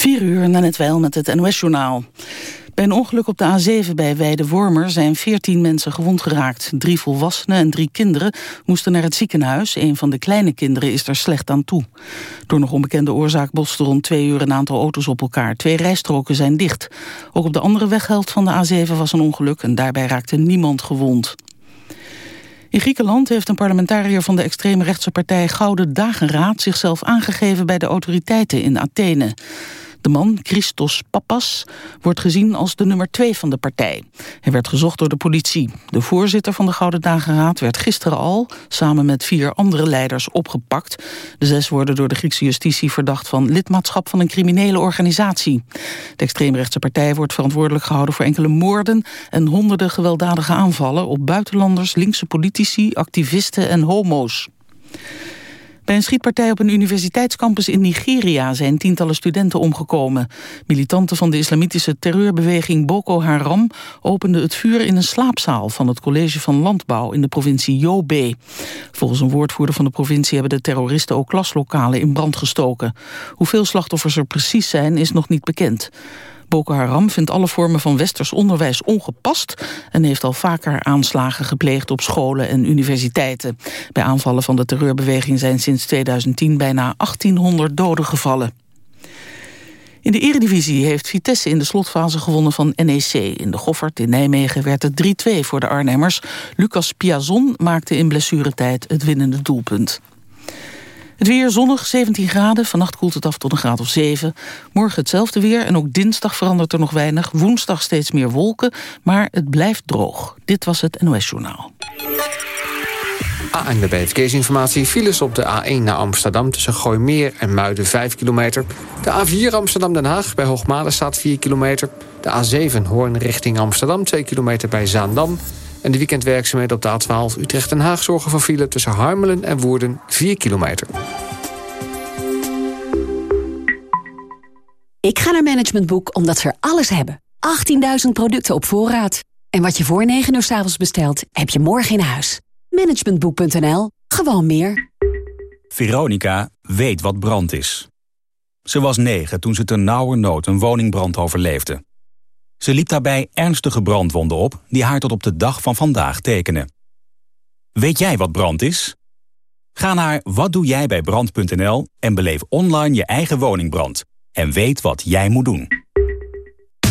4 uur na net wel met het NOS-journaal. Bij een ongeluk op de A7 bij Weide-Wormer zijn 14 mensen gewond geraakt. Drie volwassenen en drie kinderen moesten naar het ziekenhuis. Een van de kleine kinderen is er slecht aan toe. Door nog onbekende oorzaak botsten rond twee uur een aantal auto's op elkaar. Twee rijstroken zijn dicht. Ook op de andere weghelft van de A7 was een ongeluk en daarbij raakte niemand gewond. In Griekenland heeft een parlementariër van de extreemrechtse partij Gouden Dageraad zichzelf aangegeven bij de autoriteiten in Athene. De man, Christos Pappas, wordt gezien als de nummer twee van de partij. Hij werd gezocht door de politie. De voorzitter van de Gouden Dageraad werd gisteren al... samen met vier andere leiders opgepakt. De zes worden door de Griekse justitie verdacht... van lidmaatschap van een criminele organisatie. De extreemrechtse partij wordt verantwoordelijk gehouden... voor enkele moorden en honderden gewelddadige aanvallen... op buitenlanders, linkse politici, activisten en homo's. Bij een schietpartij op een universiteitscampus in Nigeria zijn tientallen studenten omgekomen. Militanten van de islamitische terreurbeweging Boko Haram openden het vuur in een slaapzaal van het college van landbouw in de provincie Yobe. Volgens een woordvoerder van de provincie hebben de terroristen ook klaslokalen in brand gestoken. Hoeveel slachtoffers er precies zijn is nog niet bekend. Boko Haram vindt alle vormen van westers onderwijs ongepast... en heeft al vaker aanslagen gepleegd op scholen en universiteiten. Bij aanvallen van de terreurbeweging zijn sinds 2010 bijna 1800 doden gevallen. In de eredivisie heeft Vitesse in de slotfase gewonnen van NEC. In de Goffert in Nijmegen werd het 3-2 voor de Arnhemmers. Lucas Piazon maakte in blessuretijd het winnende doelpunt. Het weer zonnig, 17 graden. Vannacht koelt het af tot een graad of 7. Morgen hetzelfde weer en ook dinsdag verandert er nog weinig. Woensdag steeds meer wolken, maar het blijft droog. Dit was het NOS Journaal. ANWB Verkeersinformatie. Files op de A1 naar Amsterdam tussen Gooimeer en Muiden 5 kilometer. De A4 Amsterdam-Den Haag bij Hoogmade staat 4 kilometer. De A7 Hoorn richting Amsterdam 2 kilometer bij Zaandam. En de weekendwerkzaamheden op de A12 Utrecht-Den Haag zorgen voor file tussen Harmelen en Woerden 4 kilometer. Ik ga naar Management Boek omdat ze er alles hebben. 18.000 producten op voorraad. En wat je voor 9 uur s avonds bestelt, heb je morgen in huis. Managementboek.nl. Gewoon meer. Veronica weet wat brand is. Ze was negen toen ze ter nood een woningbrand overleefde. Ze liep daarbij ernstige brandwonden op die haar tot op de dag van vandaag tekenen. Weet jij wat brand is? Ga naar watdoejijbijbrand.nl en beleef online je eigen woningbrand. En weet wat jij moet doen.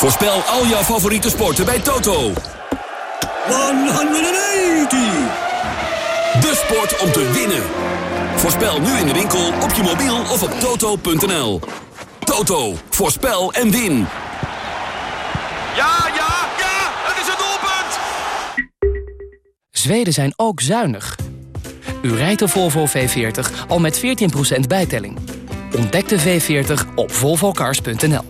Voorspel al jouw favoriete sporten bij Toto. 180! De sport om te winnen. Voorspel nu in de winkel, op je mobiel of op toto.nl. Toto, voorspel en win. Ja, ja, ja, het is een doelpunt! Zweden zijn ook zuinig. U rijdt de Volvo V40 al met 14% bijtelling. Ontdek de V40 op volvocars.nl.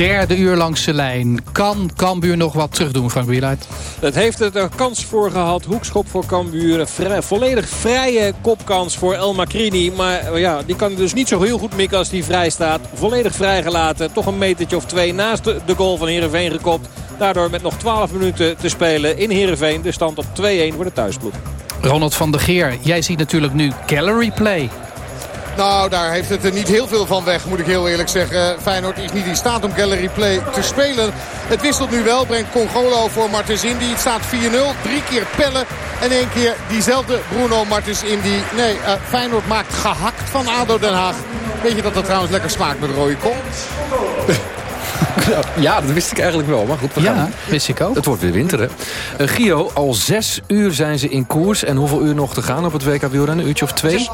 Derde uur langs de lijn. Kan Cambuur nog wat terugdoen, Frank Wieluid? Het heeft er kans voor gehad. Hoekschop voor Cambuur. Vrij, volledig vrije kopkans voor El Macrini. Maar ja, die kan dus niet zo heel goed mikken als die vrij staat. Volledig vrijgelaten. Toch een metertje of twee naast de, de goal van Heerenveen gekopt. Daardoor met nog 12 minuten te spelen in Heerenveen. De stand op 2-1 voor de thuisploeg. Ronald van der Geer, jij ziet natuurlijk nu gallery play. Nou, daar heeft het er niet heel veel van weg, moet ik heel eerlijk zeggen. Feyenoord is niet in staat om gallery play te spelen. Het wisselt nu wel, brengt Congolo voor Martens Indy. Het staat 4-0, drie keer pellen en één keer diezelfde Bruno Martens Indy. Nee, uh, Feyenoord maakt gehakt van ADO Den Haag. Weet je dat dat trouwens lekker smaakt met rode kool? Ja, dat wist ik eigenlijk wel. Maar goed, we gaan. Ja, wist ik ook. Het wordt weer winter, hè. Uh, Gio, al zes uur zijn ze in koers. En hoeveel uur nog te gaan op het WK wielrennen? Een uurtje of twee?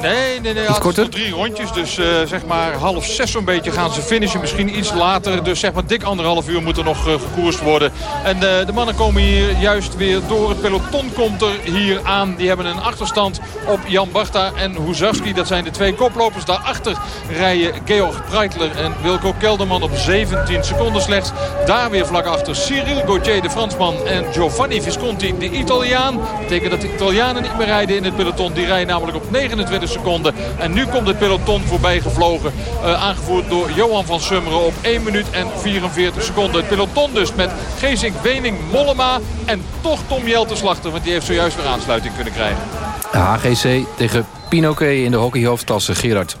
Nee, nee, nee. Ja, drie rondjes. Dus uh, zeg maar half zes zo'n beetje gaan ze finishen. Misschien iets later. Dus zeg maar dik anderhalf uur moet er nog uh, gekoerst worden. En uh, de mannen komen hier juist weer door. Het peloton komt er hier aan. Die hebben een achterstand op Jan Barta en Huzarski. Dat zijn de twee koplopers. Daarachter rijden Georg Breitler en Wilco Kelderman op 17 seconden slechts. Daar weer vlak achter Cyril Gauthier, de Fransman. En Giovanni Visconti, de Italiaan. Dat betekent dat de Italianen niet meer rijden in het peloton. Die rijden namelijk op 9 29 seconden. En nu komt het peloton voorbij gevlogen. Uh, aangevoerd door Johan van Summeren op 1 minuut en 44 seconden. Het peloton dus met Geesink, Wening, Mollema en toch Tom Jelte Slachter. Want die heeft zojuist weer aansluiting kunnen krijgen. HGC tegen Pinoquet in de hockeyhoofdklasse. Gerard.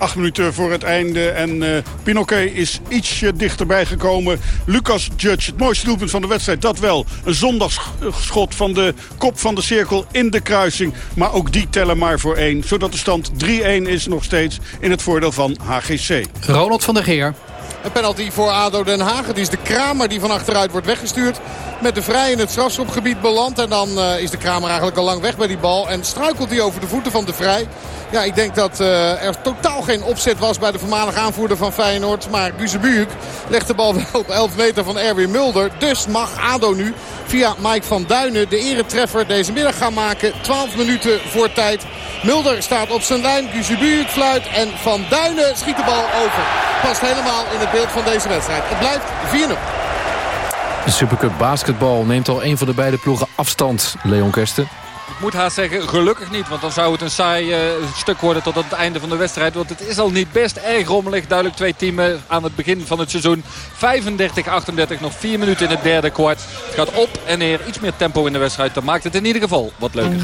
Acht minuten voor het einde. En uh, Pinoquet is ietsje dichterbij gekomen. Lucas Judge, het mooiste doelpunt van de wedstrijd. Dat wel. Een zondagsschot van de kop van de cirkel in de kruising. Maar ook die tellen maar voor één. Zodat de stand 3-1 is nog steeds in het voordeel van HGC. Ronald van der Geer. Een penalty voor ADO Den Haag. Het is de Kramer die van achteruit wordt weggestuurd. Met de vrij in het strafschopgebied beland. En dan uh, is de Kramer eigenlijk al lang weg bij die bal. En struikelt hij over de voeten van de vrij. Ja, ik denk dat uh, er totaal geen opzet was bij de voormalige aanvoerder van Feyenoord. Maar Guzebujuk legt de bal wel op 11 meter van Erwin Mulder. Dus mag ADO nu via Mike van Duinen de eretreffer deze middag gaan maken. 12 minuten voor tijd. Mulder staat op zijn lijn. Guzebujuk fluit. En Van Duinen schiet de bal over. Past helemaal in het beeld van deze wedstrijd. Het blijft 4-0. De Supercup basketbal neemt al een van de beide ploegen afstand. Leon Kersten. Ik moet haast zeggen, gelukkig niet. Want dan zou het een saai uh, stuk worden tot het einde van de wedstrijd. Want het is al niet best erg rommelig. Duidelijk twee teams aan het begin van het seizoen. 35-38, nog vier minuten in het derde kwart. Het gaat op en neer. Iets meer tempo in de wedstrijd. Dan maakt het in ieder geval wat leuker.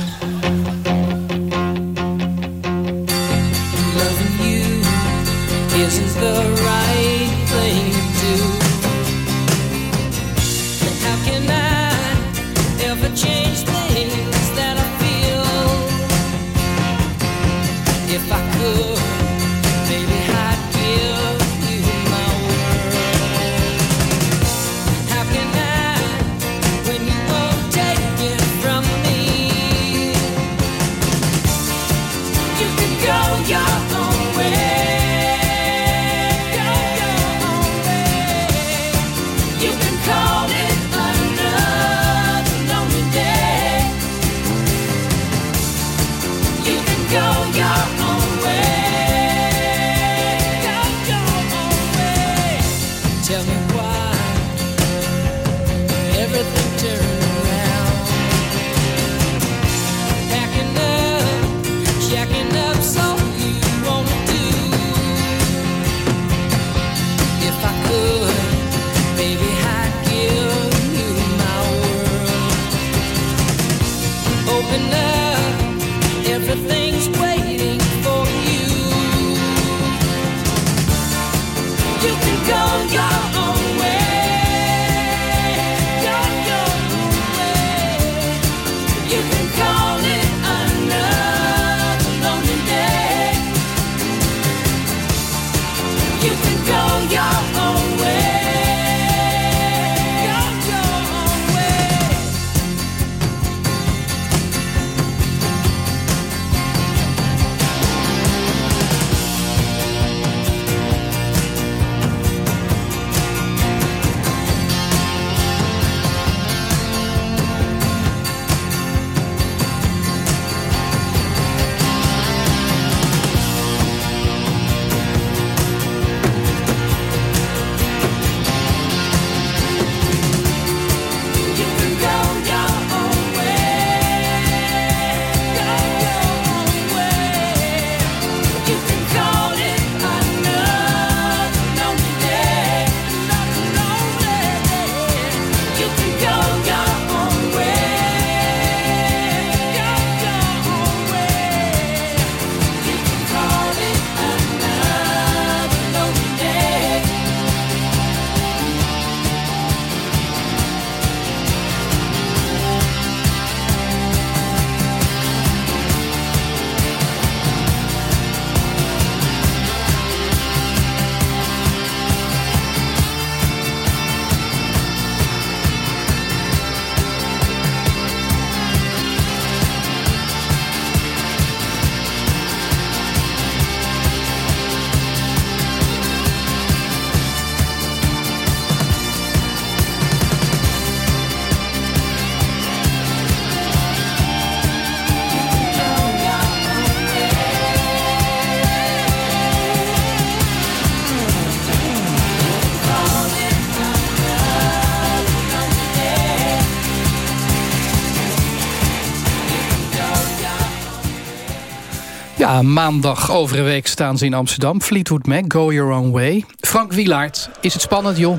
Maandag over een week staan ze in Amsterdam. Fleetwood Mac, Go Your Own Way. Frank Wielaert, is het spannend, joh?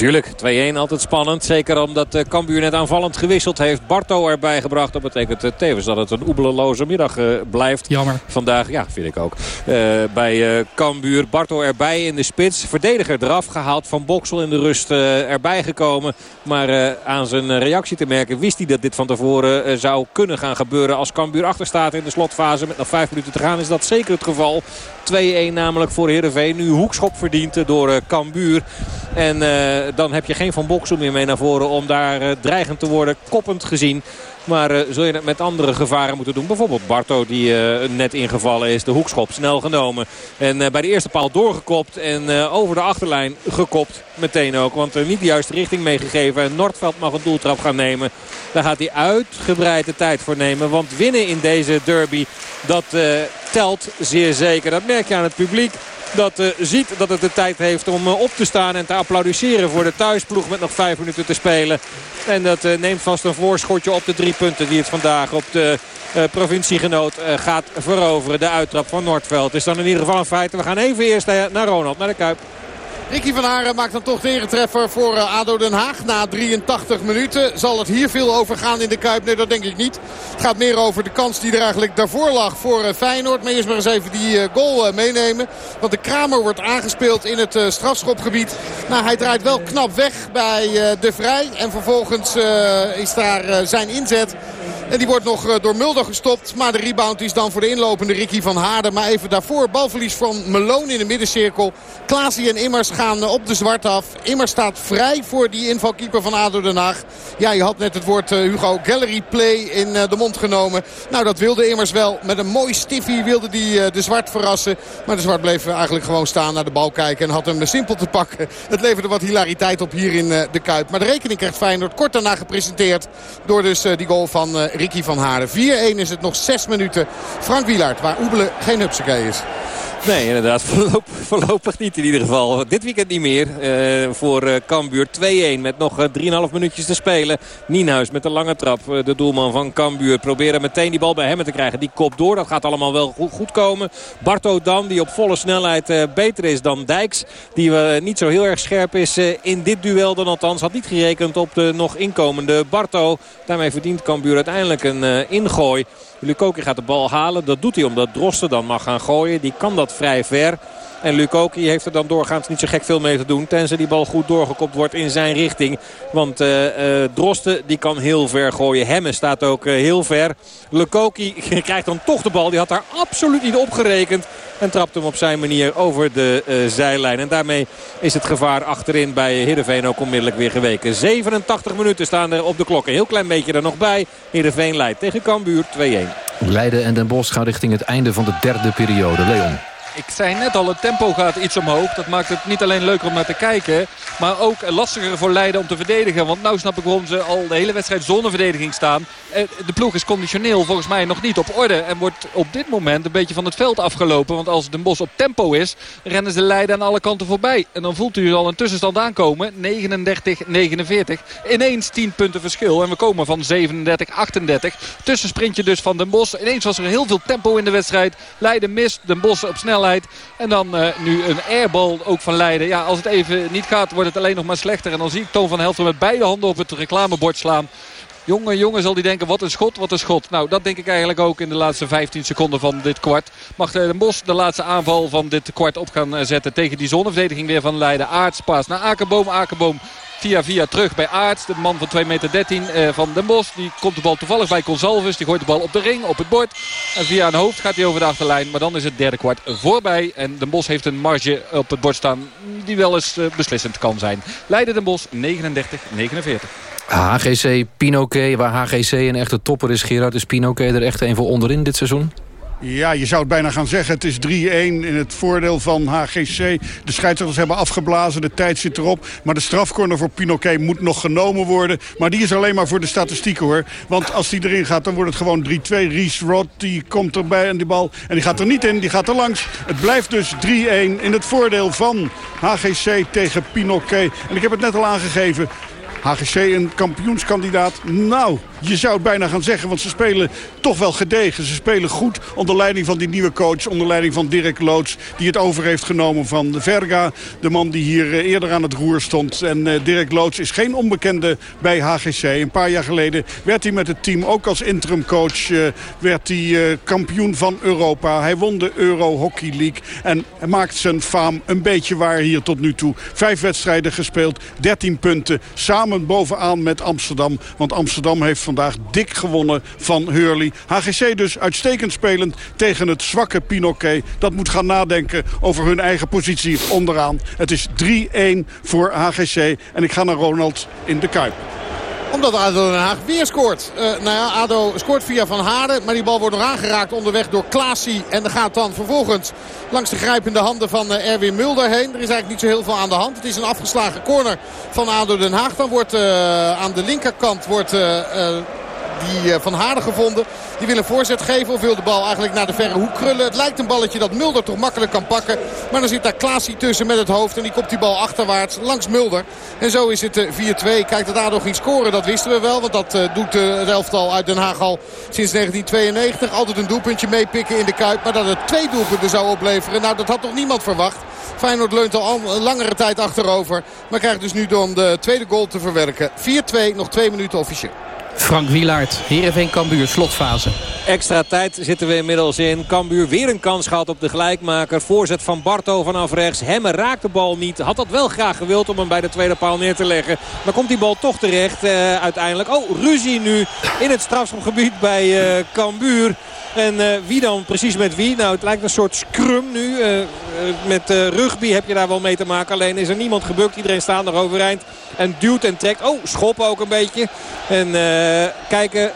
Tuurlijk, 2-1 altijd spannend. Zeker omdat uh, Cambuur net aanvallend gewisseld heeft. Barto erbij gebracht. Dat betekent uh, tevens dat het een oebelenloze middag uh, blijft. Jammer. Vandaag, ja, vind ik ook. bij Cambuur. Barto erbij in de spits. Verdediger eraf gehaald. Van Boksel in de rust erbij gekomen. Maar aan zijn reactie te merken wist hij dat dit van tevoren zou kunnen gaan gebeuren. Als Cambuur achter staat in de slotfase met nog vijf minuten te gaan is dat zeker het geval. 2-1 namelijk voor Heerenveen. Nu hoekschop verdiend door Cambuur. En dan heb je geen Van Boksel meer mee naar voren om daar uh, dreigend te worden. Koppend gezien. Maar uh, zul je het met andere gevaren moeten doen. Bijvoorbeeld Barto die uh, net ingevallen is. De hoekschop snel genomen. En bij de eerste paal doorgekopt. En over de achterlijn gekopt. Meteen ook. Want niet de juiste richting meegegeven. En Noordveld mag een doeltrap gaan nemen. Daar gaat hij uitgebreid de tijd voor nemen. Want winnen in deze derby. Dat telt zeer zeker. Dat merk je aan het publiek dat uh, ziet dat het de tijd heeft om uh, op te staan en te applaudisseren voor de thuisploeg met nog vijf minuten te spelen. En dat uh, neemt vast een voorschotje op de drie punten die het vandaag op de provinciegenoot gaat veroveren. De uittrap van Noordveld is dan in ieder geval een feit. We gaan even eerst naar Ronald, naar de Kuip. Ricky van Haren maakt dan toch weer een treffer voor eh, ADO Den Haag. Na 83 minuten zal het hier veel over gaan in de Kuip. Nee, dat denk ik niet. Het gaat meer over de kans die er eigenlijk daarvoor lag voor eh, Feyenoord. Maar eerst maar eens even die eh, goal meenemen. Want de Kramer wordt aangespeeld in het strafschopgebied. Nou, hij draait wel knap weg bij De Vrij. En vervolgens is daar zijn inzet. En die wordt nog door Mulder gestopt. Maar de rebound is dan voor de inlopende Ricky van Haarden. Maar even daarvoor balverlies van Malone in de middencirkel. Klaasie en Immers gaan op de zwart af. Immers staat vrij voor die invalkeeper van ADO Den Haag. Ja, je had net het woord Hugo Gallery play in de mond genomen. Nou, dat wilde Immers wel. Met een mooi stiffie wilde die de zwart verrassen. Maar de zwart bleef eigenlijk gewoon staan naar de bal kijken. En had hem simpel te pakken. Het leverde wat hilariteit op hier in de Kuip. Maar de rekening krijgt Feyenoord kort daarna gepresenteerd. Door dus die goal van Ricky van Haarden. 4-1 is het nog 6 minuten. Frank Wielaert, waar Oebele geen hupsakee is. Nee, inderdaad. Voorlopig, niet in ieder geval. Dit weekend niet meer uh, voor uh, Cambuur. 2-1 met nog uh, 3,5 minuutjes te spelen. Nienhuis met de lange trap. de doelman van Cambuur proberen meteen die bal bij hem te krijgen. Die kop door. Dat gaat allemaal wel goed, komen. Barto dan, die op volle snelheid beter is dan Dijks. Die niet zo heel erg scherp is in dit duel dan althans. Had niet gerekend op de nog inkomende Barto. Daarmee verdient Cambuur uiteindelijk een ingooi. Lukoki gaat de bal halen. Dat doet hij omdat Drosten dan mag gaan gooien. Die kan dat vrij ver. En Lukoki heeft er dan doorgaans niet zo gek veel mee te doen. Tenzij die bal goed doorgekopt wordt in zijn richting. Want uh, Drosten die kan heel ver gooien. Hemme staat ook uh, heel ver. Lukoki krijgt dan toch de bal. Die had daar absoluut niet op gerekend. En trapt hem op zijn manier over de zijlijn. En daarmee is het gevaar achterin bij Heerenveen ook onmiddellijk weer geweken. 87 minuten staan er op de klok. Een heel klein beetje er nog bij. Heerenveen leidt tegen Cambuur 2-1. Leiden en Den Bosch gaan richting het einde van de derde periode. Leon. Ik zei net al, het tempo gaat iets omhoog. Dat maakt het niet alleen leuker om naar te kijken. Maar ook lastiger voor Leiden om te verdedigen. Want nu snap ik waarom ze al de hele wedstrijd zonder verdediging staan. Eh, de ploeg is conditioneel volgens mij nog niet op orde. En wordt op dit moment een beetje van het veld afgelopen. Want als Den Bos op tempo is, rennen ze Leiden aan alle kanten voorbij. En dan voelt u al een tussenstand aankomen. 39-49. Ineens 10 punten verschil. En we komen van 37-38. Tussensprintje dus van Den Bos. Ineens was er heel veel tempo in de wedstrijd. Leiden mist. Den Bos op snelheid. En dan uh, nu een airball ook van Leiden. Ja, als het even niet gaat, wordt het alleen nog maar slechter. En dan zie ik Toon van Helft met beide handen op het reclamebord slaan. Jongen, jongen zal die denken, wat een schot, wat een schot. Nou, dat denk ik eigenlijk ook in de laatste 15 seconden van dit kwart. Mag de Bos de laatste aanval van dit kwart op gaan eh, zetten tegen die zonneverdediging weer van Leiden. Aartspaas naar Akerboom. Akerboom Via via terug bij Aarts. De man van 2 meter 13 eh, van Den Bos. Die komt de bal toevallig bij Consalves. Die gooit de bal op de ring, op het bord. En via een hoofd gaat hij over de achterlijn. Maar dan is het derde kwart voorbij. En Den Bos heeft een marge op het bord staan die wel eens eh, beslissend kan zijn. Leiden Den Bos 39-49. HGC Pinoquet, waar HGC een echte topper is. Gerard, is Pinoquet er echt een voor onderin dit seizoen? Ja, je zou het bijna gaan zeggen. Het is 3-1 in het voordeel van HGC. De scheidsrechters hebben afgeblazen, de tijd zit erop. Maar de strafcorner voor Pinoquet moet nog genomen worden. Maar die is alleen maar voor de statistieken hoor. Want als die erin gaat, dan wordt het gewoon 3-2. Ries Rod, die komt erbij aan die bal. En die gaat er niet in, die gaat er langs. Het blijft dus 3-1 in het voordeel van HGC tegen Pinoquet. En ik heb het net al aangegeven. HGC een kampioenskandidaat? Nou, je zou het bijna gaan zeggen, want ze spelen toch wel gedegen. Ze spelen goed onder leiding van die nieuwe coach, onder leiding van Dirk Loots... die het over heeft genomen van Verga, de man die hier eh, eerder aan het roer stond. En uh, Dirk Loots is geen onbekende bij HGC. Een paar jaar geleden werd hij met het team, ook als interimcoach... Uh, werd hij kampioen van Europa. Hij won de Euro Hockey League en maakt zijn faam een beetje waar hier tot nu toe. Vijf wedstrijden gespeeld, 13 punten, samen bovenaan met Amsterdam. Want Amsterdam heeft vandaag dik gewonnen van Hurley. HGC dus uitstekend spelend tegen het zwakke Pinoquet. Dat moet gaan nadenken over hun eigen positie onderaan. Het is 3-1 voor HGC. En ik ga naar Ronald in de Kuip omdat ADO Den Haag weer scoort. Uh, nou ja, ADO scoort via Van Haarden. Maar die bal wordt nog aangeraakt onderweg door Klaasie. En gaat dan vervolgens langs de grijpende handen van uh, Erwin Mulder heen. Er is eigenlijk niet zo heel veel aan de hand. Het is een afgeslagen corner van ADO Den Haag. Dan wordt uh, aan de linkerkant wordt, die Van Haarden gevonden. Die wil een voorzet geven of wil de bal eigenlijk naar de verre hoek krullen. Het lijkt een balletje dat Mulder toch makkelijk kan pakken. Maar dan zit daar Klaasie tussen met het hoofd. En die komt die bal achterwaarts langs Mulder. En zo is het 4-2. Kijk, dat ADO ging scoren, dat wisten we wel. Want dat doet het elftal uit Den Haag al sinds 1992. Altijd een doelpuntje meepikken in de Kuip. Maar dat het twee doelpunten zou opleveren. Nou, dat had toch niemand verwacht. Feyenoord leunt al langere tijd achterover. Maar krijgt dus nu om de tweede goal te verwerken. 4-2, nog twee minuten officieel. Frank Wielaert, Heerenveen Cambuur, slotfase. Extra tijd zitten we inmiddels in. Cambuur weer een kans gehad op de gelijkmaker. Voorzet van Barto vanaf rechts. Hemme raakt de bal niet. Had dat wel graag gewild om hem bij de tweede paal neer te leggen. Maar komt die bal toch terecht uh, uiteindelijk. Oh, ruzie nu in het strafschopgebied bij uh, Cambuur. En uh, wie dan precies met wie? Nou, het lijkt een soort scrum nu. Uh, uh, met rugby heb je daar wel mee te maken. Alleen is er niemand gebukt. Iedereen staat nog overeind. En duwt en trekt. Oh, schoppen ook een beetje. En kijken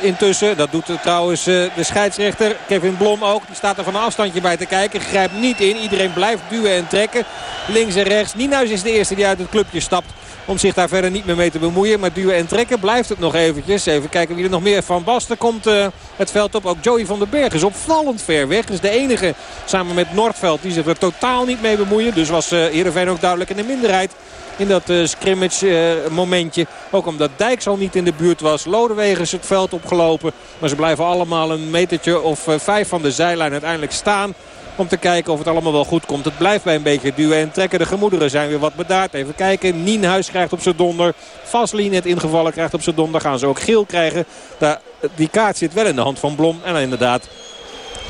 intussen. Dat doet trouwens de scheidsrechter Kevin Blom ook. Die staat er van een afstandje bij te kijken. Grijpt niet in. Iedereen blijft duwen en trekken. Links en rechts. Nienhuis is de eerste die uit het clubje stapt. Om zich daar verder niet meer mee te bemoeien. Maar duwen en trekken blijft het nog eventjes. Even kijken wie er nog meer van Basten komt uh, het veld op. Ook Joey van den Berg is opvallend ver weg. Is de enige samen met Noordveld die zich er totaal niet mee bemoeien. Dus was uh, Heerenveen ook duidelijk in de minderheid in dat uh, scrimmage momentje. Ook omdat Dijks al niet in de buurt was. Lodewegen is het veld opgelopen. Maar ze blijven allemaal een metertje of vijf van de zijlijn uiteindelijk staan. Om te kijken of het allemaal wel goed komt. Het blijft bij een beetje duwen en trekken. De gemoederen zijn weer wat bedaard. Even kijken. Nienhuis krijgt op zijn donder. Vasli net ingevallen krijgt op zijn donder. Gaan ze ook geel krijgen. Daar, die kaart zit wel in de hand van Blom. En inderdaad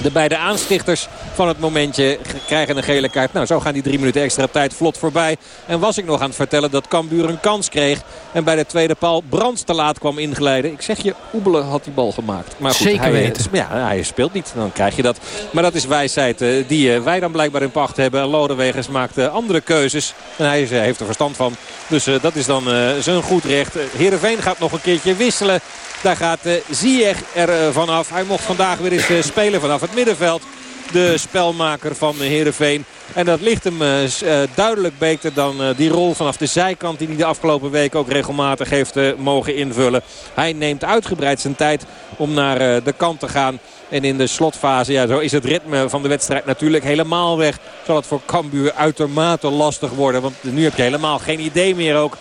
de beide aanstichters van het momentje krijgen een gele kaart. Nou, zo gaan die drie minuten extra tijd vlot voorbij. En was ik nog aan het vertellen dat Cambuur een kans kreeg. En bij de tweede paal Brands te laat kwam ingeleiden. Ik zeg je, Oebelen had die bal gemaakt. Maar goed, Zeker hij, weten. Ja, hij speelt niet. Dan krijg je dat. Maar dat is wijsheid die wij dan blijkbaar in pacht hebben. Lodewegers maakt andere keuzes. En hij heeft er verstand van. Dus dat is dan zijn goed recht. Heerenveen gaat nog een keertje wisselen. Daar gaat uh, Ziyech er uh, vanaf. Hij mocht vandaag weer eens uh, spelen vanaf het middenveld. De spelmaker van Heerenveen. En dat ligt hem duidelijk beter dan die rol vanaf de zijkant... die hij de afgelopen week ook regelmatig heeft mogen invullen. Hij neemt uitgebreid zijn tijd om naar de kant te gaan. En in de slotfase, ja, zo is het ritme van de wedstrijd natuurlijk helemaal weg. Zal het voor Cambuur uitermate lastig worden. Want nu heb je helemaal geen idee meer ook...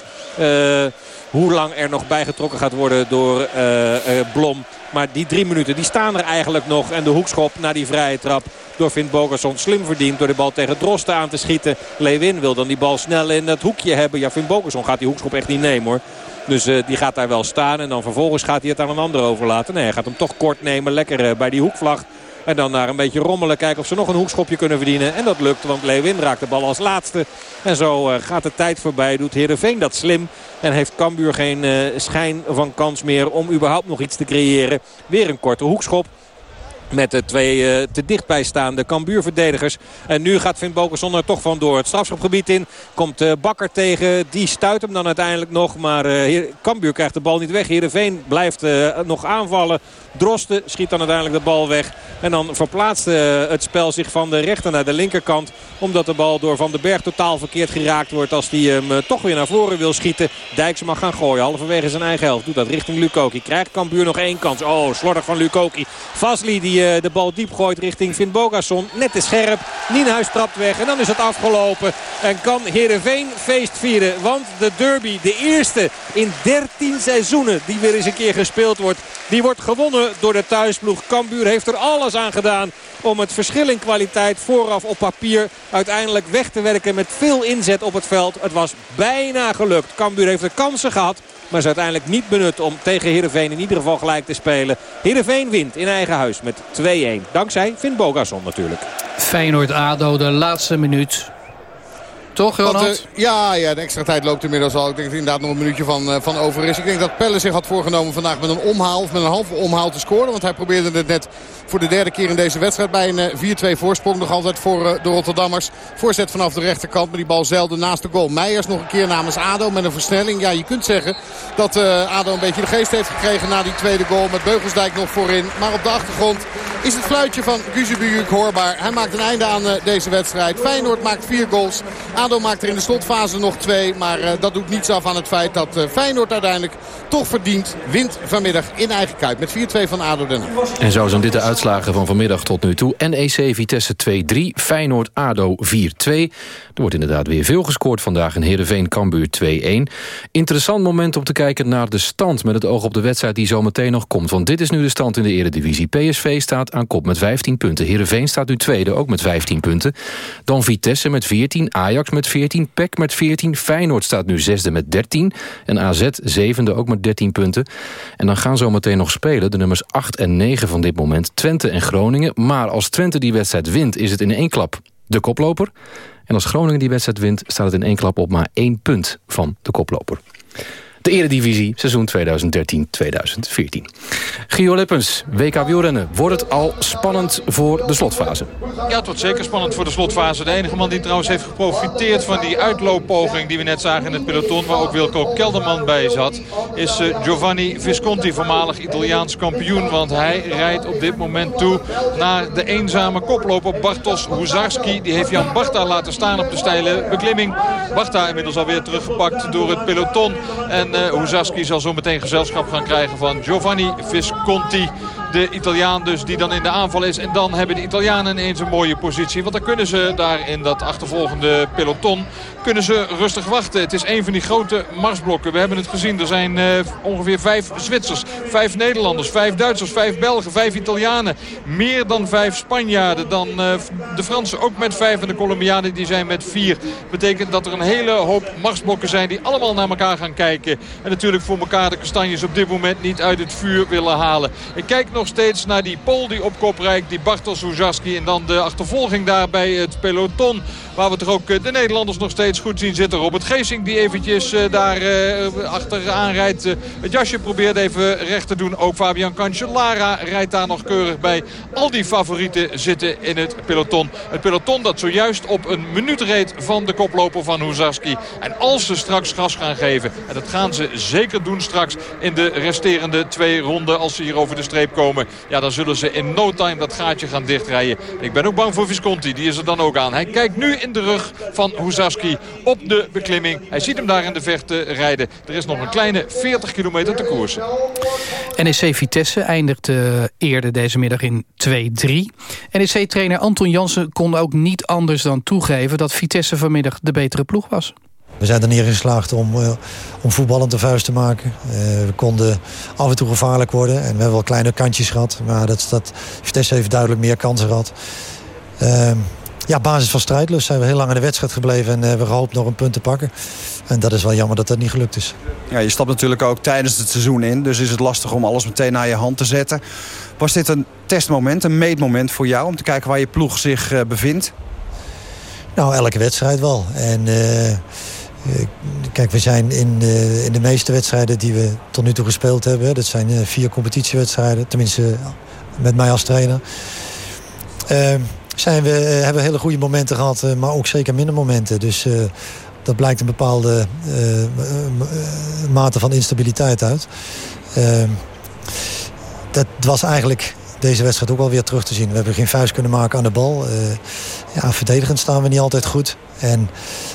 hoe lang er nog bijgetrokken gaat worden door uh, uh, Blom. Maar die drie minuten die staan er eigenlijk nog. En de hoekschop naar die vrije trap door Finn Bogerson slim verdiend. Door de bal tegen Drosten aan te schieten. Lewin wil dan die bal snel in het hoekje hebben. Ja, Finn Bogerson gaat die hoekschop echt niet nemen hoor. Dus uh, die gaat daar wel staan. En dan vervolgens gaat hij het aan een ander overlaten. Nee, hij gaat hem toch kort nemen. Lekker bij die hoekvlag. En dan daar een beetje rommelen. Kijken of ze nog een hoekschopje kunnen verdienen. En dat lukt, want Lewin raakt de bal als laatste. En zo uh, gaat de tijd voorbij. Doet Heerenveen dat slim. En heeft Cambuur geen uh, schijn van kans meer om überhaupt nog iets te creëren. Weer een korte hoekschop. Met de twee uh, te dichtbij staande Cambuur-verdedigers. En nu gaat Finn Bokerson er toch van door het strafschopgebied in. Komt Bakker tegen. Die stuit hem dan uiteindelijk nog. Maar Cambuur krijgt de bal niet weg. Heerenveen blijft nog aanvallen. Drosten schiet dan uiteindelijk de bal weg. En dan verplaatst het spel zich van de rechter naar de linkerkant. Omdat de bal door Van den Berg totaal verkeerd geraakt wordt. Als hij hem toch weer naar voren wil schieten. Dijks mag gaan gooien. Halverwege zijn eigen helft. Doet dat richting Lukoki. Krijgt Cambuur nog één kans. Oh, slordig van Lukoki. Vasli die uh, de bal diep gooit richting Finn Bogason. Net te scherp. Nienhuis trapt weg en dan is het afgelopen. En kan Heerenveen feest vieren. Want de derby, de eerste in 13 seizoenen die weer eens een keer gespeeld wordt. Die wordt gewonnen door de thuisploeg. Cambuur heeft er alles aan gedaan om het verschil in kwaliteit vooraf op papier uiteindelijk weg te werken met veel inzet op het veld. Het was bijna gelukt. Cambuur heeft de kansen gehad. Maar is uiteindelijk niet benut om tegen Heerenveen in ieder geval gelijk te spelen. Heerenveen wint in eigen huis met 2-1. Dankzij Finn Bogason natuurlijk. Feyenoord-ADO, de laatste minuut. Toch, Ronald? Want, uh, ja, ja, de extra tijd loopt inmiddels al. Ik denk dat er inderdaad nog een minuutje van, uh, van over is. Ik denk dat Pelle zich had voorgenomen vandaag met een omhaal... of met een halve omhaal te scoren. Want hij probeerde het net voor de derde keer in deze wedstrijd. Bij een 4-2 eh, voorsprong nog altijd voor de Rotterdammers. Voorzet vanaf de rechterkant, maar die bal zelden naast de goal. Meijers nog een keer namens ADO met een versnelling. Ja, je kunt zeggen dat ADO een beetje de geest heeft gekregen na die tweede goal. Met Beugelsdijk nog voorin. Maar op de achtergrond is het fluitje van Guzebujuk hoorbaar. Hij maakt een einde aan deze wedstrijd. Feyenoord maakt vier goals. ADO maakt er in de slotfase nog twee. Maar uh, dat doet niets af aan het feit dat uh, Feyenoord uiteindelijk toch verdient. Wint vanmiddag in eigen kuip met 4-2 van ADO Den Haag. En zo zijn dit de uitslagen van vanmiddag tot nu toe. NEC Vitesse 2-3, Feyenoord ADO 4-2. Er wordt inderdaad weer veel gescoord vandaag in Heerenveen Cambuur 2-1. Interessant moment om te kijken naar de stand... met het oog op de wedstrijd die zo meteen nog komt. Want dit is nu de stand in de eredivisie. PSV staat aan kop met 15 punten. Heerenveen staat nu tweede, ook met 15 punten. Dan Vitesse met 14, Ajax met 14, PEC met 14... Feyenoord staat nu zesde met 13 en AZ zevende ook met 13 punten. En dan gaan zo meteen nog spelen de nummers 8 en 9 van dit moment... Twente en Groningen. Maar als Twente die wedstrijd wint, is het in één klap de koploper... En als Groningen die wedstrijd wint, staat het in één klap op maar één punt van de koploper. De Eredivisie, seizoen 2013-2014. Gio Lippens, WK wielrennen. Wordt het al spannend voor de slotfase? Ja, het wordt zeker spannend voor de slotfase. De enige man die trouwens heeft geprofiteerd van die uitlooppoging... die we net zagen in het peloton, waar ook Wilco Kelderman bij zat... is eh, Giovanni Visconti, voormalig Italiaans kampioen. Want hij rijdt op dit moment toe naar de eenzame koploper Bartos Huzarski. Die heeft Jan Barta laten staan op de steile beklimming. Barta inmiddels alweer teruggepakt door het peloton. En uh, zal zo meteen gezelschap gaan krijgen van Giovanni Visconti. De Italiaan dus die dan in de aanval is. En dan hebben de Italianen ineens een mooie positie. Want dan kunnen ze daar in dat achtervolgende peloton kunnen ze rustig wachten. Het is een van die grote marsblokken. We hebben het gezien. Er zijn uh, ongeveer vijf Zwitsers, vijf Nederlanders, vijf Duitsers, vijf Belgen, vijf Italianen. Meer dan vijf Spanjaarden. Dan uh, de Fransen ook met vijf en de Colombianen die zijn met vier. Betekent dat er een hele hoop marsblokken zijn die allemaal naar elkaar gaan kijken. En natuurlijk voor elkaar de kastanjes op dit moment niet uit het vuur willen halen. Ik kijk nog steeds naar die Pool die op kop rijdt. Die Bartos Ujaski. En dan de achtervolging daar bij het peloton. Waar we toch ook eh, de Nederlanders nog steeds goed zien zitten. Robert Geesing die eventjes uh, daar uh, achteraan rijdt. Het jasje probeert even recht te doen. Ook Fabian Cancellara rijdt daar nog keurig bij. Al die favorieten zitten in het peloton. Het peloton dat zojuist op een minuut reed van de koploper van Huzarski. En als ze straks gas gaan geven. En dat gaan ze zeker doen straks in de resterende twee ronden. Als ze hier over de streep komen. Ja, dan zullen ze in no time dat gaatje gaan dichtrijden. ik ben ook bang voor Visconti. Die is er dan ook aan. Hij kijkt nu in de rug van Huzarski op de beklimming. Hij ziet hem daar in de vechten rijden. Er is nog een kleine 40 kilometer te koersen. NEC Vitesse eindigt eerder deze middag in 2-3. NEC-trainer Anton Jansen kon ook niet anders dan toegeven... dat Vitesse vanmiddag de betere ploeg was. We zijn er niet in geslaagd om, uh, om voetballend de vuist te maken. Uh, we konden af en toe gevaarlijk worden. En we hebben wel kleine kantjes gehad. Maar dat, dat, Vitesse heeft duidelijk meer kansen gehad. Uh, ja, basis van strijdlust zijn we heel lang in de wedstrijd gebleven... en hebben gehoopt nog een punt te pakken. En dat is wel jammer dat dat niet gelukt is. Ja, je stapt natuurlijk ook tijdens het seizoen in. Dus is het lastig om alles meteen naar je hand te zetten. Was dit een testmoment, een meetmoment voor jou... om te kijken waar je ploeg zich bevindt? Nou, elke wedstrijd wel. En... Kijk, we zijn in de, in de meeste wedstrijden die we tot nu toe gespeeld hebben... dat zijn vier competitiewedstrijden, tenminste met mij als trainer... Uh, zijn we, hebben we hele goede momenten gehad, maar ook zeker minder momenten. Dus dat blijkt een bepaalde mate van instabiliteit uit. Ehm, dat was eigenlijk deze wedstrijd ook wel weer terug te zien. We hebben geen vuist kunnen maken aan de bal. ja, verdedigend staan we niet altijd goed. En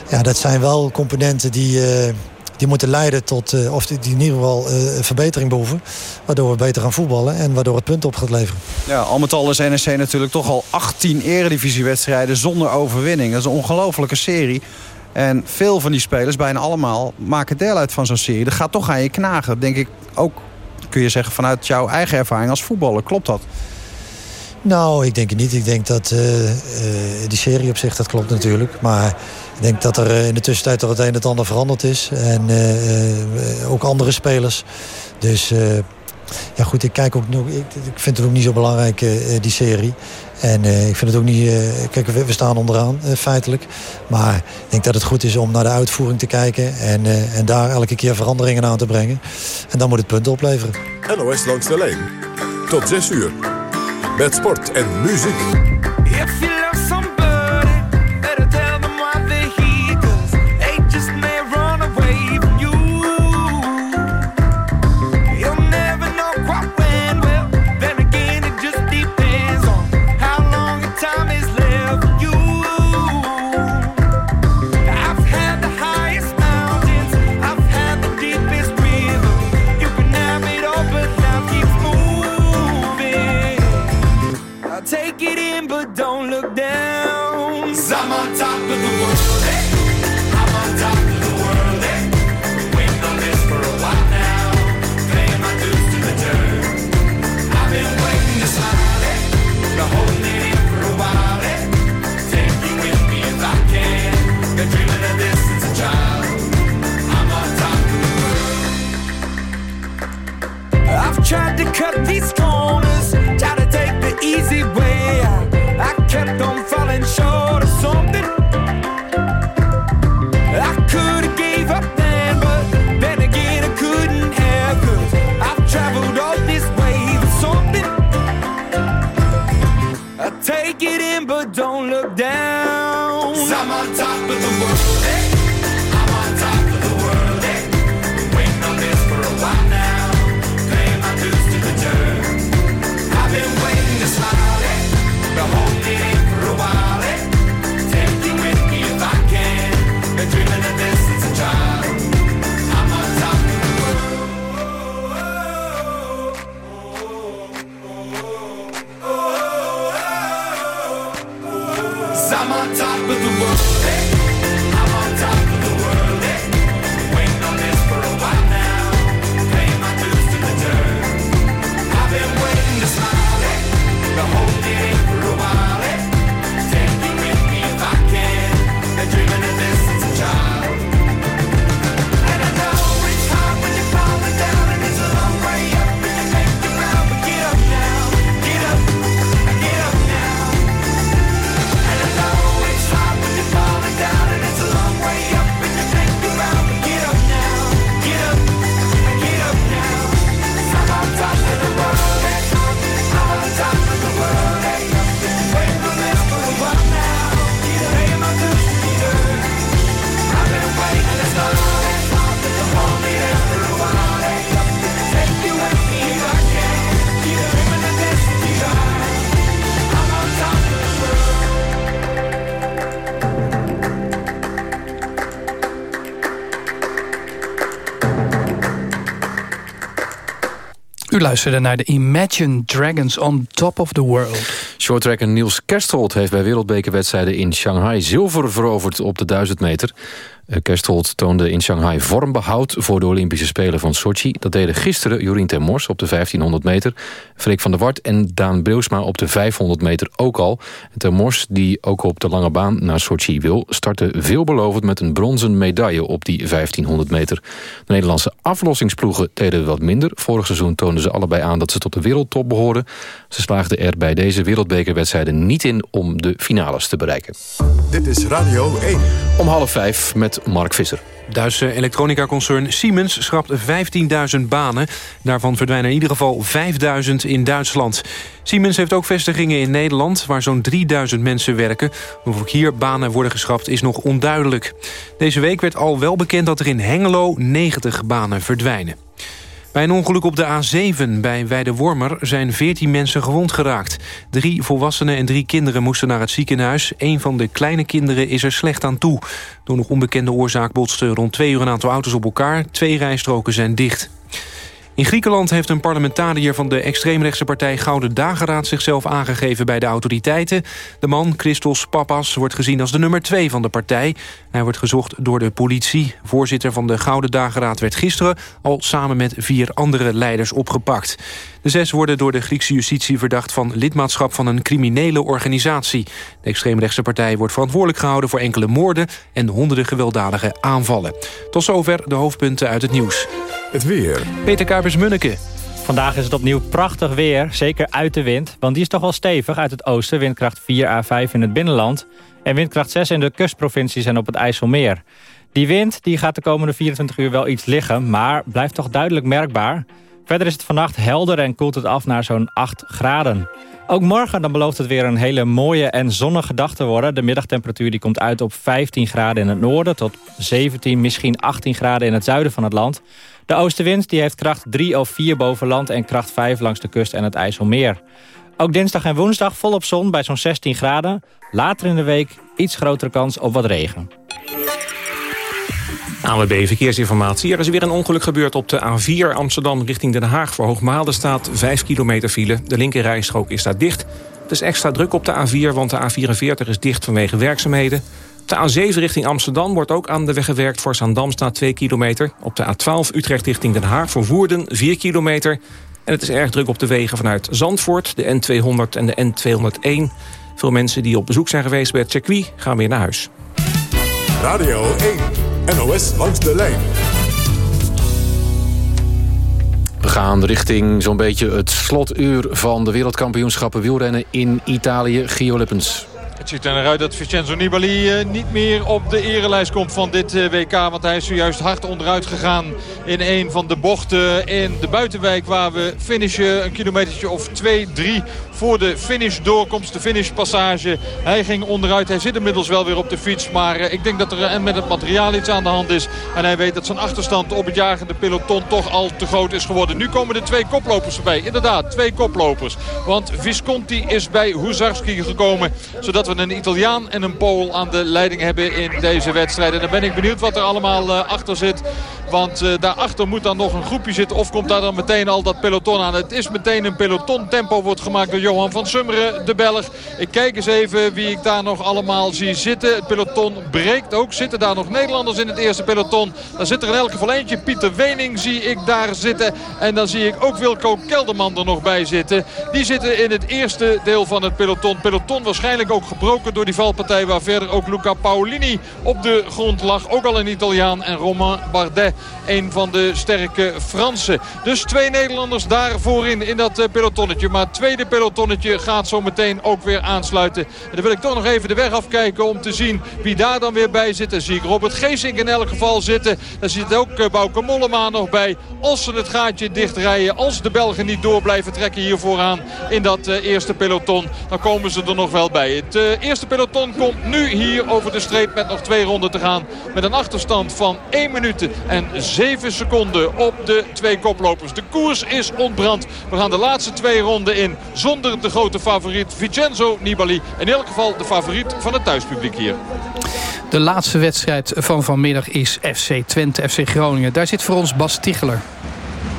ja, dat zijn wel componenten die, die moeten leiden tot, uh, of die, in ieder geval verbetering behoeven. Waardoor we beter gaan voetballen en waardoor het punt op gaat leveren. Ja, al met al is NEC natuurlijk toch al 18 eredivisiewedstrijden zonder overwinning. Dat is een ongelofelijke serie. En veel van die spelers, bijna allemaal, maken deel uit van zo'n serie. Dat gaat toch aan je knagen, denk ik ook, kun je zeggen, vanuit jouw eigen ervaring als voetballer. Klopt dat? Nou, ik denk het niet. Ik denk dat uh, uh, die serie op zich, dat klopt natuurlijk. Maar ik denk dat er uh, in de tussentijd toch het een en het ander veranderd is. En ook andere spelers. Dus ja goed, ik, kijk ook nog, ik, ik vind het ook niet zo belangrijk, die serie. En ik vind het ook niet... kijk, we, we, staan onderaan, feitelijk. Maar ik denk dat het goed is om naar de uitvoering te kijken... En, en daar elke keer veranderingen aan te brengen. En dan moet het punt opleveren. NOS langs de lijn. Tot 6 uur. Met sport en muziek. Luisterde naar de Imagine Dragons on Top of the World. Shorttracker Niels Kersthold heeft bij wereldbekerwedstrijden in Shanghai zilver veroverd op de 1000 meter. Eh, Kersthold toonde in Shanghai vormbehoud voor de Olympische Spelen van Sochi. Dat deden gisteren Jorien ten Mors op de 1500 meter. Freek van der Wart en Daan Breusma op de 500 meter ook al. En ten Mors, die ook op de lange baan naar Sochi wil... startte veelbelovend met een bronzen medaille op die 1500 meter. De Nederlandse aflossingsploegen deden wat minder. Vorig seizoen toonden ze allebei aan dat ze tot de wereldtop behoorden. Ze slaagden er bij deze wereldbekerwedstrijden niet in om de finales te bereiken. Dit is Radio 1. Om half vijf met Mark Visser. Duitse elektronica-concern Siemens schrapt 15.000 banen. Daarvan verdwijnen in ieder geval 5.000 in Duitsland. Siemens heeft ook vestigingen in Nederland... waar zo'n 3.000 mensen werken. Of hier banen worden geschrapt is nog onduidelijk. Deze week werd al wel bekend dat er in Hengelo 90 banen verdwijnen. Bij een ongeluk op de A7 bij Weidewormer zijn 14 mensen gewond geraakt. Drie volwassenen en drie kinderen moesten naar het ziekenhuis. Een van de kleine kinderen is er slecht aan toe. Door nog onbekende oorzaak botsten rond twee uur een aantal auto's op elkaar. Twee rijstroken zijn dicht. In Griekenland heeft een parlementariër van de extreemrechtse partij Gouden Dageraad zichzelf aangegeven bij de autoriteiten. De man, Christos Papas, wordt gezien als de nummer twee van de partij. Hij wordt gezocht door de politie. Voorzitter van de Gouden Dageraad werd gisteren al samen met vier andere leiders opgepakt. De zes worden door de Griekse justitie verdacht van lidmaatschap van een criminele organisatie. De extreemrechtse partij wordt verantwoordelijk gehouden voor enkele moorden en honderden gewelddadige aanvallen. Tot zover de hoofdpunten uit het nieuws. Het weer. Peter Kuipers-Munneke. Vandaag is het opnieuw prachtig weer, zeker uit de wind. Want die is toch wel stevig uit het oosten. Windkracht 4 à 5 in het binnenland. En windkracht 6 in de kustprovincies en op het IJsselmeer. Die wind die gaat de komende 24 uur wel iets liggen, maar blijft toch duidelijk merkbaar. Verder is het vannacht helder en koelt het af naar zo'n 8 graden. Ook morgen dan belooft het weer een hele mooie en zonnige dag te worden. De middagtemperatuur die komt uit op 15 graden in het noorden... tot 17, misschien 18 graden in het zuiden van het land. De oostenwind die heeft kracht 3 of 4 boven land... en kracht 5 langs de kust en het IJsselmeer. Ook dinsdag en woensdag volop zon bij zo'n 16 graden. Later in de week iets grotere kans op wat regen. ANWB Verkeersinformatie. Er is weer een ongeluk gebeurd op de A4 Amsterdam richting Den Haag. Voor Hoogmade staat 5 kilometer file. De linkerrijstrook is daar dicht. Het is extra druk op de A4, want de A44 is dicht vanwege werkzaamheden. Op de A7 richting Amsterdam wordt ook aan de weg gewerkt. Voor Zaandam staat 2 kilometer. Op de A12 Utrecht richting Den Haag voor Woerden 4 kilometer. En het is erg druk op de wegen vanuit Zandvoort, de N200 en de N201. Veel mensen die op bezoek zijn geweest bij het circuit gaan weer naar huis. Radio 1. NOS langs de lijn. We gaan richting zo'n beetje het slotuur van de wereldkampioenschappen wielrennen in Italië. Gio Lippens. Het ziet er naar uit dat Vincenzo Nibali eh, niet meer op de erelijst komt van dit eh, WK. Want hij is zojuist hard onderuit gegaan in een van de bochten in de buitenwijk. Waar we finishen een kilometertje of 2, 3 voor de finish doorkomst. De finishpassage. Hij ging onderuit. Hij zit inmiddels wel weer op de fiets. Maar eh, ik denk dat er en met het materiaal iets aan de hand is. En hij weet dat zijn achterstand op het jagende peloton toch al te groot is geworden. Nu komen de twee koplopers erbij. Inderdaad, twee koplopers. Want Visconti is bij Huzarski gekomen. Zodat we een Italiaan en een Pool aan de leiding hebben in deze wedstrijd. En dan ben ik benieuwd wat er allemaal uh, achter zit. Want uh, daarachter moet dan nog een groepje zitten. Of komt daar dan meteen al dat peloton aan. Het is meteen een peloton. Tempo wordt gemaakt door Johan van Summeren, de Belg. Ik kijk eens even wie ik daar nog allemaal zie zitten. Het peloton breekt ook. Zitten daar nog Nederlanders in het eerste peloton. Dan zit er in elk geval eentje. Pieter Wening zie ik daar zitten. En dan zie ik ook Wilco Kelderman er nog bij zitten. Die zitten in het eerste deel van het peloton. Peloton waarschijnlijk ook gebroken door die valpartij. Waar verder ook Luca Paolini op de grond lag. Ook al een Italiaan. En Romain Bardet, een van de sterke Fransen. Dus twee Nederlanders daar voorin in dat pelotonnetje. Maar tweede pelotonnetje gaat zo meteen ook weer aansluiten. En dan wil ik toch nog even de weg afkijken om te zien wie daar dan weer bij zit. Dan zie ik Robert Geesink in elk geval zitten. Daar zit ook Bouke Mollema nog bij. Als ze het gaatje dichtrijden, als de Belgen niet door blijven trekken hier vooraan in dat eerste peloton, dan komen ze er nog wel bij. Het eerste peloton komt nu hier over de streep met nog twee ronden te gaan. Met een achterstand van 1 minuut en 7 seconden op de twee koplopers. De koers is ontbrand. We gaan de laatste twee ronden in zonder de grote favoriet Vincenzo Nibali. In elk geval de favoriet van het thuispubliek hier. De laatste wedstrijd van vanmiddag is FC Twente, FC Groningen. Daar zit voor ons Bas Ticheler.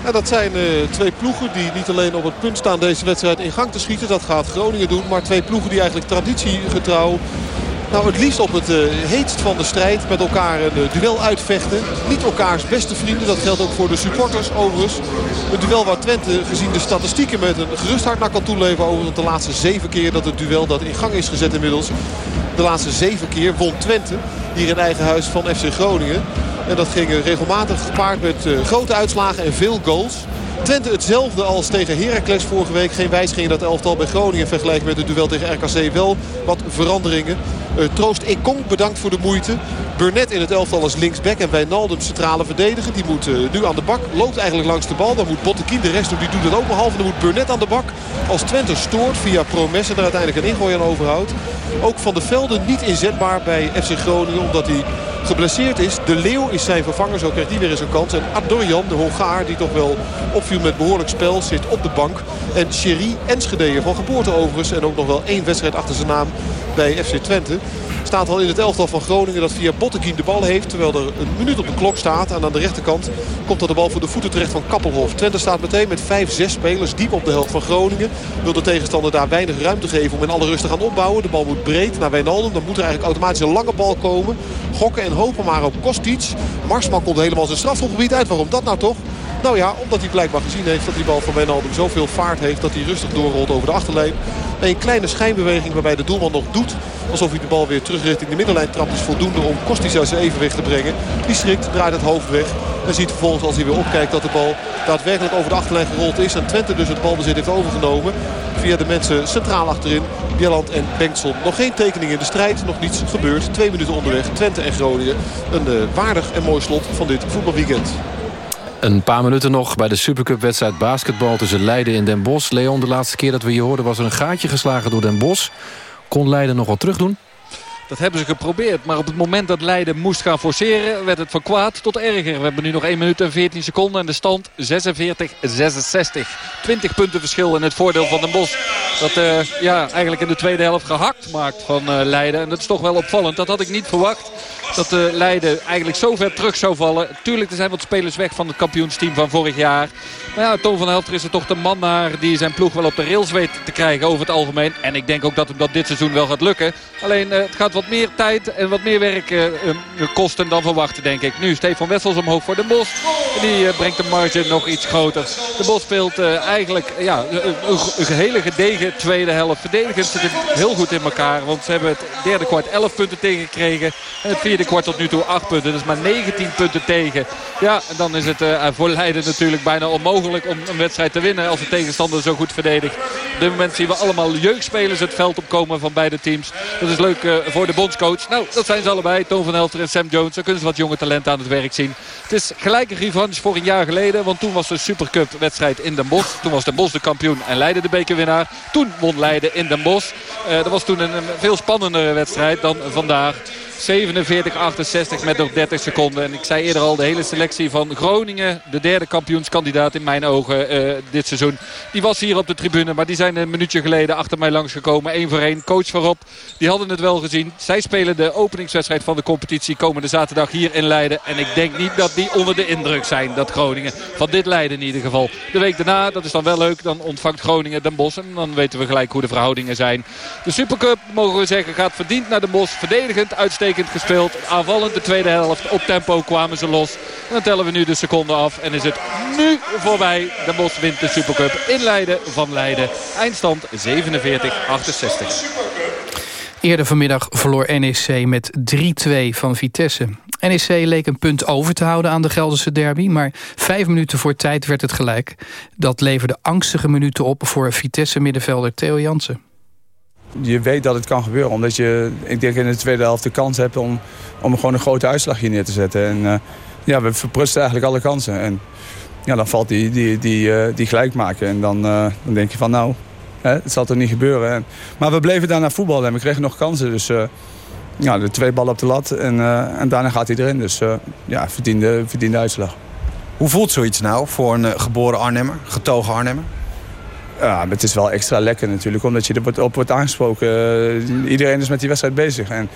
Ja, dat zijn uh, twee ploegen die niet alleen op het punt staan deze wedstrijd in gang te schieten. Dat gaat Groningen doen. Maar twee ploegen die eigenlijk traditiegetrouw nou, het liefst op het uh, heetst van de strijd met elkaar een uh, duel uitvechten. Niet elkaars beste vrienden, dat geldt ook voor de supporters overigens. Een duel waar Twente gezien de statistieken met een gerust hart naar kan toeleven. Overigens de laatste zeven keer dat het duel dat in gang is gezet inmiddels. De laatste zeven keer won Twente hier in eigen huis van FC Groningen. En dat ging regelmatig gepaard met grote uitslagen en veel goals. Twente hetzelfde als tegen Heracles vorige week. Geen wijziging in dat elftal bij Groningen vergelijking met het duel tegen RKC. Wel wat veranderingen. Uh, Troost Ekong bedankt voor de moeite. Burnett in het elftal als linksback en Wijnaldum centrale verdediger. Die moet uh, nu aan de bak. Loopt eigenlijk langs de bal. Dan moet Bottekin de rest doen. Die doet het ook behalve. Dan moet Burnett aan de bak. Als Twente stoort via Promes en er uiteindelijk een ingooi aan overhoudt. Ook Van de Velden niet inzetbaar bij FC Groningen. Omdat hij Geblesseerd is De Leeuw is zijn vervanger. Zo krijgt hij weer eens een kans. En Adorjan, de Hongaar, die toch wel opviel met behoorlijk spel, zit op de bank. En Sherry Enschedeer van geboorte overigens. En ook nog wel één wedstrijd achter zijn naam bij FC Twente. Staat al in het elftal van Groningen dat via Botteguin de bal heeft. Terwijl er een minuut op de klok staat. En aan de rechterkant komt er de bal voor de voeten terecht van Kappelhof. Twente staat meteen met 5-6 spelers diep op de helft van Groningen. Wil de tegenstander daar weinig ruimte geven om in alle rust te gaan opbouwen. De bal moet breed naar Wijnaldum. Dan moet er eigenlijk automatisch een lange bal komen. Gokken en hopen maar op Kostic. Marsman komt helemaal zijn strafschopgebied uit. Waarom dat nou toch? Nou ja, omdat hij blijkbaar gezien heeft dat die bal van Wijnaldum zoveel vaart heeft... dat hij rustig doorrolt over de achterlijn. En een kleine schijnbeweging waarbij de doelman nog doet... alsof hij de bal weer terug richting de middenlijn trapt... is voldoende om Kostic uit zijn evenwicht te brengen. Die schrikt, draait het hoofd weg. En ziet vervolgens als hij weer opkijkt dat de bal daadwerkelijk over de achterlijn gerold is. En Twente dus het balbezit heeft overgenomen. Via de mensen centraal achterin. Bjelland en Bengtson. Nog geen tekening in de strijd. Nog niets gebeurd. Twee minuten onderweg. Twente en Groningen. Een uh, waardig en mooi slot van dit voetbalweekend. Een paar minuten nog bij de Supercup-wedstrijd basketbal tussen Leiden en Den Bosch. Leon, de laatste keer dat we je hoorden was er een gaatje geslagen door Den Bosch. Kon Leiden nog wat terug doen? Dat hebben ze geprobeerd. Maar op het moment dat Leiden moest gaan forceren... werd het van kwaad tot erger. We hebben nu nog 1 minuut en 14 seconden. En de stand 46-66. 20 punten verschil in het voordeel van Den Bosch. Dat uh, ja, eigenlijk in de tweede helft gehakt maakt van uh, Leiden. En dat is toch wel opvallend. Dat had ik niet verwacht. Dat uh, Leiden eigenlijk zo ver terug zou vallen. Tuurlijk, er zijn wat spelers weg van het kampioensteam van vorig jaar. Maar ja, Toon van Helfter is er toch de man naar die zijn ploeg wel op de rails weet te krijgen over het algemeen. En ik denk ook dat hem dat dit seizoen wel gaat lukken. Alleen het gaat wat meer tijd en wat meer werk uh, kosten dan verwachten, denk ik. Nu Stefan Wessels omhoog voor de Bos. Die brengt de marge nog iets groter. De Bos speelt eigenlijk ja, een, hele gedegen tweede helft. Verdedigend zit heel goed in elkaar. Want ze hebben het derde kwart 11 punten tegengekregen. En het vierde kwart tot nu toe 8 punten. Dus maar 19 punten tegen. Ja, en dan is het voor Leiden natuurlijk bijna onmogelijk om een wedstrijd te winnen. Als de tegenstander zo goed verdedigt. Op dit moment zien we allemaal jeugdspelers het veld opkomen van beide teams. Dat is leuk voor de bondscoach. Nou, dat zijn ze allebei. Toon van Helfter en Sam Jones. Dan kunnen ze wat jonge talenten aan het werk zien. Het is gelijke revanche voor een jaar geleden. Want toen was de Supercup wedstrijd in Den Bosch. Toen was Den Bosch de kampioen en Leiden de bekerwinnaar. Toen won Leiden in Den Bosch. Uh, dat was toen een veel spannendere wedstrijd dan vandaag. 47-68 met nog 30 seconden. En ik zei eerder al, de hele selectie van Groningen, de derde kampioenskandidaat in mijn ogen uh, dit seizoen. Die was hier op de tribune, maar die zijn een minuutje geleden achter mij langsgekomen. Eén voor één, coach voorop. Die hadden het wel gezien. Zij spelen de openingswedstrijd van de competitie komende zaterdag hier in Leiden. En ik denk niet dat die onder de indruk zijn, dat Groningen. Van dit Leiden in ieder geval. De week daarna, dat is dan wel leuk, dan ontvangt Groningen Den Bosch. En dan weten we gelijk hoe de verhoudingen zijn. De Supercup, mogen we zeggen, gaat verdiend naar Den Bosch. Verdedigend, uitstekend gespeeld. Aanvallend de tweede helft. Op tempo kwamen ze los. En dan tellen we nu de seconden af. En is het nu voorbij. De Bos wint de Supercup in Leiden van Leiden. Eindstand 47-68. Eerder vanmiddag verloor NEC met 3-2 van Vitesse. NEC leek een punt over te houden aan de Gelderse derby... maar vijf minuten voor tijd werd het gelijk. Dat leverde angstige minuten op voor Vitesse-middenvelder Theo Jansen je weet dat het kan gebeuren. Omdat je, ik denk in de tweede helft de kans hebt om, om gewoon een grote uitslag hier neer te zetten. En uh, ja, we verprusten eigenlijk alle kansen. En ja, dan valt die, die, die, uh, die gelijk maken. En dan, uh, dan denk je van nou, hè, het zal toch niet gebeuren. En, maar we bleven daarna voetballen en we kregen nog kansen. Dus ja, de twee ballen op de lat en, en daarna gaat hij erin. Dus ja, verdiende, verdiende uitslag. Hoe voelt zoiets nou voor een geboren Arnhemmer, getogen Arnhemmer? Ja, het is wel extra lekker natuurlijk, omdat je er op wordt aangesproken. Uh, iedereen is met die wedstrijd bezig. En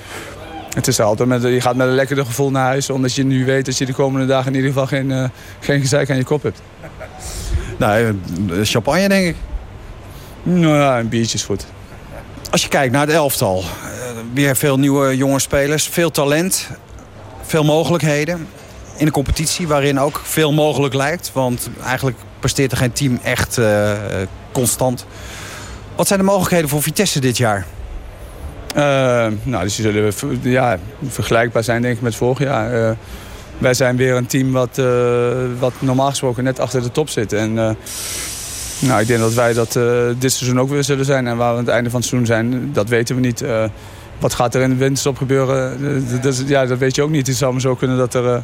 het is altijd met, je gaat met een lekker gevoel naar huis, omdat je nu weet dat je de komende dagen in ieder geval geen, uh, geen gezeik aan je kop hebt. Nou, champagne denk ik. Nou ja, een biertje is goed. Als je kijkt naar het elftal, weer veel nieuwe jonge spelers, veel talent, veel mogelijkheden. In een competitie waarin ook veel mogelijk lijkt. Want eigenlijk presteert er geen team echt uh, constant. Wat zijn de mogelijkheden voor Vitesse dit jaar? Uh, nou, die zullen ja, vergelijkbaar zijn denk ik met vorig jaar. Uh, wij zijn weer een team wat, wat normaal gesproken net achter de top zit. En nou, ik denk dat wij dat dit seizoen ook weer zullen zijn. En waar we aan het einde van het seizoen zijn, dat weten we niet. wat gaat er in de winterstop gebeuren, ja, dat weet je ook niet. Het zou maar zo kunnen dat er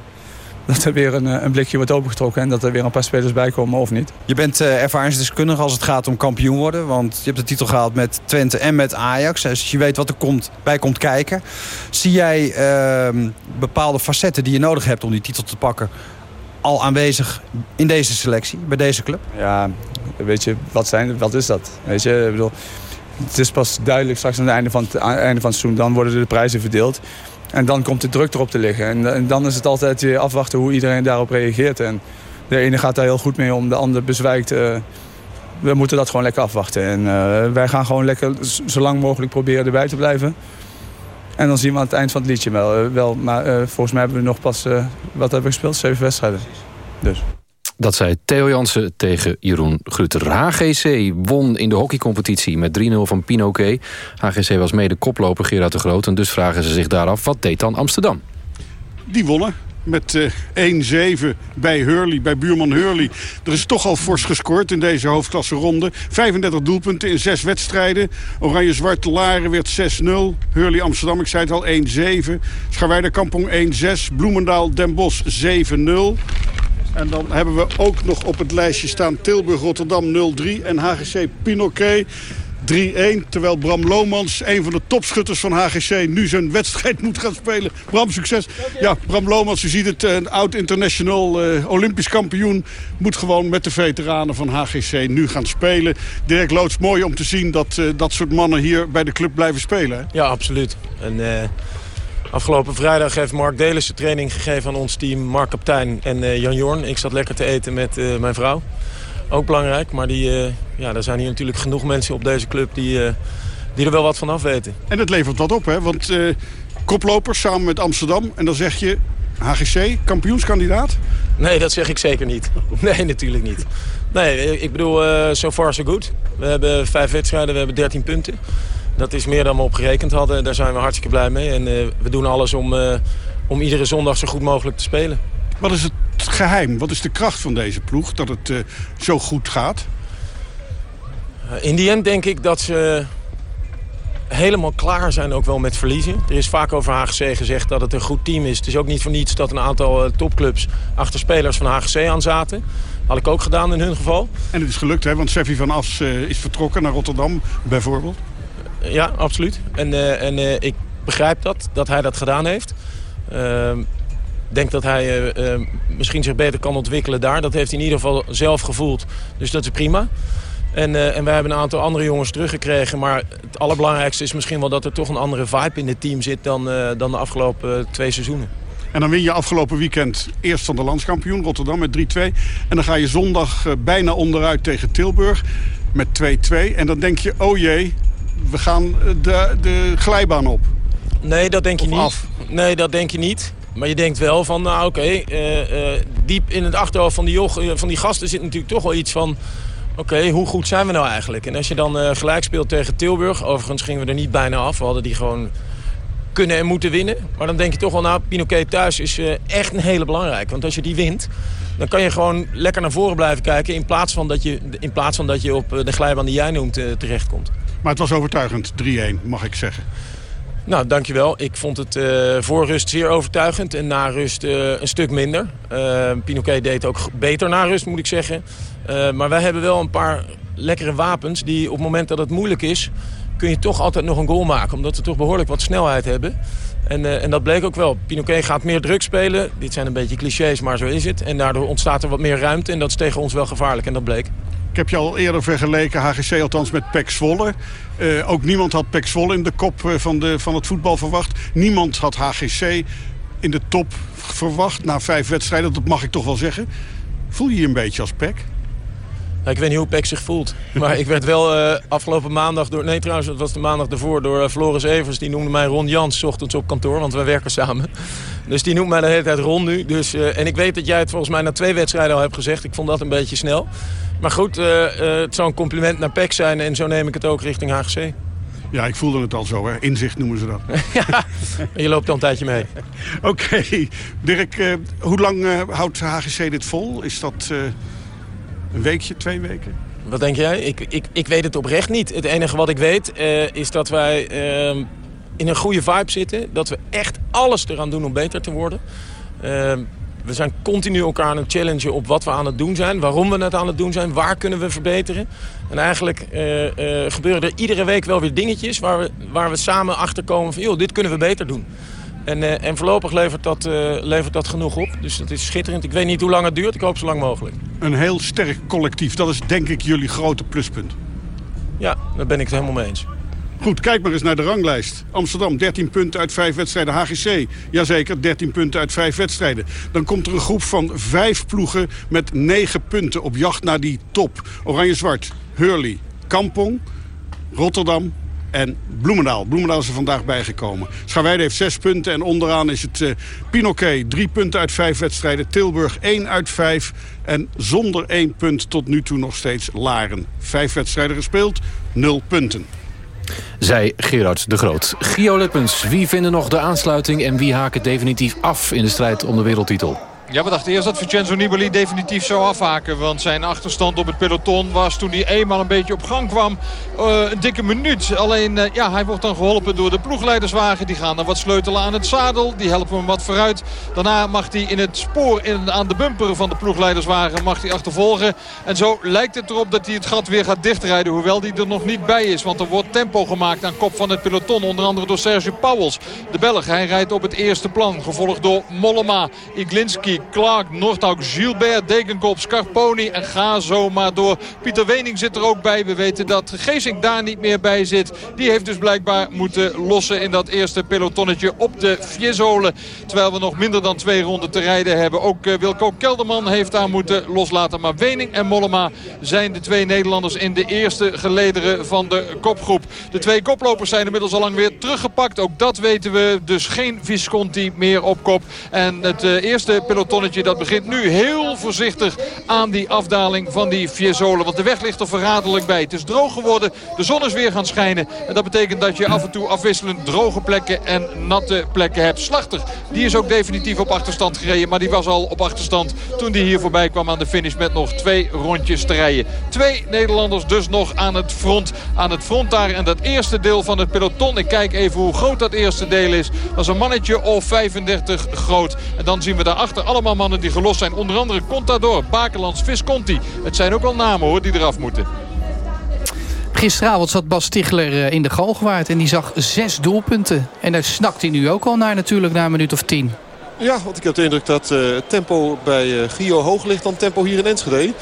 dat er weer een, eh, een blikje wordt opengetrokken... en dat er weer een paar spelers bij komen of niet. Je bent uh, ervaringsdeskundig als het gaat om kampioen worden. Want je hebt de titel gehaald met Twente en met Ajax. Dus je weet wat er komt, bij komt kijken. Zie jij uh, bepaalde facetten die je nodig hebt om die titel te pakken... al aanwezig in deze selectie, bij deze club? Ja, weet je, wat, zijn, wat is dat? Weet je, ik bedoel, het is pas duidelijk straks aan het einde van het, einde van het seizoen. Dan worden de prijzen verdeeld. En dan komt de druk erop te liggen. En, dan is het altijd weer afwachten hoe iedereen daarop reageert. En de ene gaat daar heel goed mee om, de ander bezwijkt. Uh, we moeten dat gewoon lekker afwachten. En uh, wij gaan gewoon lekker zo lang mogelijk proberen erbij te blijven. En dan zien we aan het eind van het liedje wel. Uh, wel maar volgens mij hebben we nog pas, wat hebben we gespeeld? Zeven wedstrijden. Dus. Dat zei Theo Jansen tegen Jeroen Grutter. HGC won in de hockeycompetitie met 3-0 van Pinoquet. HGC was mede koploper Gerard de Groot. En dus vragen ze zich daar af, wat deed dan Amsterdam? Die wonnen met uh, 1-7 bij Hurley, bij buurman Hurley. Er is toch al fors gescoord in deze hoofdklasse ronde. 35 doelpunten in zes wedstrijden. Oranje-Zwarte Laren werd 6-0. Hurley Amsterdam, ik zei het al, 1-7. Scharweide Kampong 1-6. Bloemendaal Den Bosch 7-0. En dan hebben we ook nog op het lijstje staan Tilburg-Rotterdam 0-3 en HGC Pinoquet 3-1. Terwijl Bram Lomans, een van de topschutters van HGC, nu zijn wedstrijd moet gaan spelen. Bram, succes. Ja, Bram Lomans, u ziet het, een oud-international uh, olympisch kampioen... moet gewoon met de veteranen van HGC nu gaan spelen. Dirk Loods, mooi om te zien dat uh, dat soort mannen hier bij de club blijven spelen. Hè? Ja, absoluut. En. Afgelopen vrijdag heeft Mark Delissen training gegeven aan ons team. Mark Kaptein en uh, Jan Jorn. Ik zat lekker te eten met uh, mijn vrouw. Ook belangrijk, maar die, uh, ja, er zijn hier natuurlijk genoeg mensen op deze club die, die er wel wat van af weten. En het levert wat op, hè? Want koplopers samen met Amsterdam. En dan zeg je HGC, kampioenskandidaat? Nee, dat zeg ik zeker niet. Nee, natuurlijk niet. Nee, ik bedoel, so far so good. We hebben vijf wedstrijden, we hebben 13 punten. Dat is meer dan we op gerekend hadden. Daar zijn we hartstikke blij mee. En uh, we doen alles om, uh, om iedere zondag zo goed mogelijk te spelen. Wat is het geheim? Wat is de kracht van deze ploeg dat het uh, zo goed gaat? in die end denk ik dat ze helemaal klaar zijn ook wel met verliezen. Er is vaak over HGC gezegd dat het een goed team is. Het is ook niet voor niets dat een aantal topclubs achter spelers van HGC aan zaten. Had ik ook gedaan in hun geval. En het is gelukt, hè? want Seffi van As is vertrokken naar Rotterdam bijvoorbeeld. Ja, absoluut. En, uh, en uh, ik begrijp dat, dat hij dat gedaan heeft. Ik uh, denk dat hij misschien zich beter kan ontwikkelen daar. Dat heeft hij in ieder geval zelf gevoeld. Dus dat is prima. En, en wij hebben een aantal andere jongens teruggekregen. Maar het allerbelangrijkste is misschien wel dat er toch een andere vibe in het team zit... dan, dan de afgelopen twee seizoenen. En dan win je afgelopen weekend eerst van de landskampioen Rotterdam met 3-2. En dan ga je zondag bijna onderuit tegen Tilburg met 2-2. En dan denk je, oh jee, we gaan de, de glijbaan op. Nee, dat denk je of niet. Af. Nee, dat denk je niet. Maar je denkt wel van, nou oké, okay, uh, uh, diep in het achterhoofd van die, joch, uh, van die gasten zit natuurlijk toch wel iets van... Oké, okay, hoe goed zijn we nou eigenlijk? En als je dan gelijk speelt tegen Tilburg... overigens gingen we er niet bijna af. We hadden die gewoon kunnen en moeten winnen. Maar dan denk je toch wel, nou, Pinoquet thuis is echt een hele belangrijke. Want als je die wint, dan kan je gewoon lekker naar voren blijven kijken... in plaats van dat je, in plaats van dat je op de glijbaan die jij noemt terechtkomt. Maar het was overtuigend, 3-1, mag ik zeggen. Nou, dankjewel. Ik vond het uh, voor rust zeer overtuigend en na rust uh, een stuk minder. Uh, Pinoquet deed ook beter na rust, moet ik zeggen. maar wij hebben wel een paar lekkere wapens die op het moment dat het moeilijk is... kun je toch altijd nog een goal maken, omdat we toch behoorlijk wat snelheid hebben. En, en dat bleek ook wel. Pinoquet gaat meer druk spelen. Dit zijn een beetje clichés, maar zo is het. En daardoor ontstaat er wat meer ruimte en dat is tegen ons wel gevaarlijk en dat bleek. Ik heb je al eerder vergeleken, HGC althans, met Pek Zwolle. Uh, ook niemand had Pek Zwolle in de kop uh, van, de, van het voetbal verwacht. Niemand had HGC in de top verwacht na vijf wedstrijden. Dat mag ik toch wel zeggen. Voel je je een beetje als Pek? Ik weet niet hoe Pek zich voelt. Maar ik werd wel uh, afgelopen maandag door... Nee, trouwens, het was de maandag daarvoor door Floris Evers. Die noemde mij Ron Jans, ochtends op kantoor. Want wij werken samen. Dus die noemt mij de hele tijd Ron nu. Dus, en ik weet dat jij het volgens mij na twee wedstrijden al hebt gezegd. Ik vond dat een beetje snel. Maar goed, het zou een compliment naar PEC zijn en zo neem ik het ook richting HGC. Ja, ik voelde het al zo, hè. Inzicht noemen ze dat. ja, je loopt al een tijdje mee. Oké. Okay. Dirk, hoe lang houdt HGC dit vol? Is dat een weekje, twee weken? Wat denk jij? Ik, ik, ik weet het oprecht niet. Het enige wat ik weet is dat wij ehm, in een goede vibe zitten. Dat we echt alles eraan doen om beter te worden. Ehm, we zijn continu elkaar aan het challengen op wat we aan het doen zijn. Waarom we het aan het doen zijn. Waar kunnen we verbeteren. En eigenlijk eh, eh, gebeuren er iedere week wel weer dingetjes... waar we, waar we samen achter komen van... joh, dit kunnen we beter doen. En, eh, en voorlopig levert dat, eh, levert dat genoeg op. Dus dat is schitterend. Ik weet niet hoe lang het duurt. Ik hoop zo lang mogelijk. Een heel sterk collectief. Dat is denk ik jullie grote pluspunt. Ja, daar ben ik het helemaal mee eens. Goed, kijk maar eens naar de ranglijst. Amsterdam, 13 punten uit 5 wedstrijden. HGC, jazeker, 13 punten uit 5 wedstrijden. Dan komt er een groep van 5 ploegen met 9 punten op jacht naar die top. Oranje-zwart, Hurley, Kampong, Rotterdam en Bloemendaal. Bloemendaal is er vandaag bijgekomen. Scharweide heeft 6 punten en onderaan is het uh, Pinoquet. 3 punten uit 5 wedstrijden. Tilburg 1 uit 5. En zonder 1 punt tot nu toe nog steeds Laren. 5 wedstrijden gespeeld, 0 punten. Zij Gerard de Groot. Gio Lippens, wie vinden nog de aansluiting... en wie haken definitief af in de strijd om de wereldtitel? Ja, we dachten eerst dat Vincenzo Nibali definitief zou afhaken. Want zijn achterstand op het peloton was toen hij eenmaal een beetje op gang kwam uh, een dikke minuut. Alleen uh, ja, hij wordt dan geholpen door de ploegleiderswagen. Die gaan dan wat sleutelen aan het zadel. Die helpen hem wat vooruit. Daarna mag hij in het spoor in, aan de bumper van de ploegleiderswagen mag hij achtervolgen. En zo lijkt het erop dat hij het gat weer gaat dichtrijden. Hoewel hij er nog niet bij is. Want er wordt tempo gemaakt aan kop van het peloton. Onder andere door Sergio Pauwels. De Belg, hij rijdt op het eerste plan. Gevolgd door Mollema, Iglinski, Clark, Nordhaug, Gilbert, Dekenkop, Scarponi. En ga zo maar door. Pieter Wening zit er ook bij. We weten dat Geesink daar niet meer bij zit. Die heeft dus blijkbaar moeten lossen in dat eerste pelotonnetje op de Fiesole. Terwijl we nog minder dan twee ronden te rijden hebben. Ook uh, Wilco Kelderman heeft daar moeten loslaten. Maar Wening en Mollema zijn de twee Nederlanders in de eerste gelederen van de kopgroep. De twee koplopers zijn inmiddels al lang weer teruggepakt. Ook dat weten we. Dus geen Visconti meer op kop. En het uh, eerste pelotonnetje dat begint nu heel voorzichtig aan die afdaling van die Fiesole. Want de weg ligt er verraderlijk bij. Het is droog geworden. De zon is weer gaan schijnen. En dat betekent dat je af en toe afwisselend droge plekken en natte plekken hebt. Slachter, die is ook definitief op achterstand gereden. Maar die was al op achterstand toen die hier voorbij kwam aan de finish met nog twee rondjes te rijden. Twee Nederlanders dus nog aan het front. Aan het front daar en dat eerste deel van het peloton. Ik kijk even hoe groot dat eerste deel is. Dat is een mannetje of 35 groot. En dan zien we daarachter allemaal mannen die gelost zijn. Onder andere Contador, Bakelands, Visconti. Het zijn ook wel namen hoor die eraf moeten. Gisteravond zat Bas Stigler in de Galgenwaard en die zag zes doelpunten. En daar snakt hij nu ook al naar natuurlijk, na een minuut of tien. Ja, want ik heb de indruk dat uh, het tempo bij uh, Gio hoog ligt dan tempo hier in Enschede.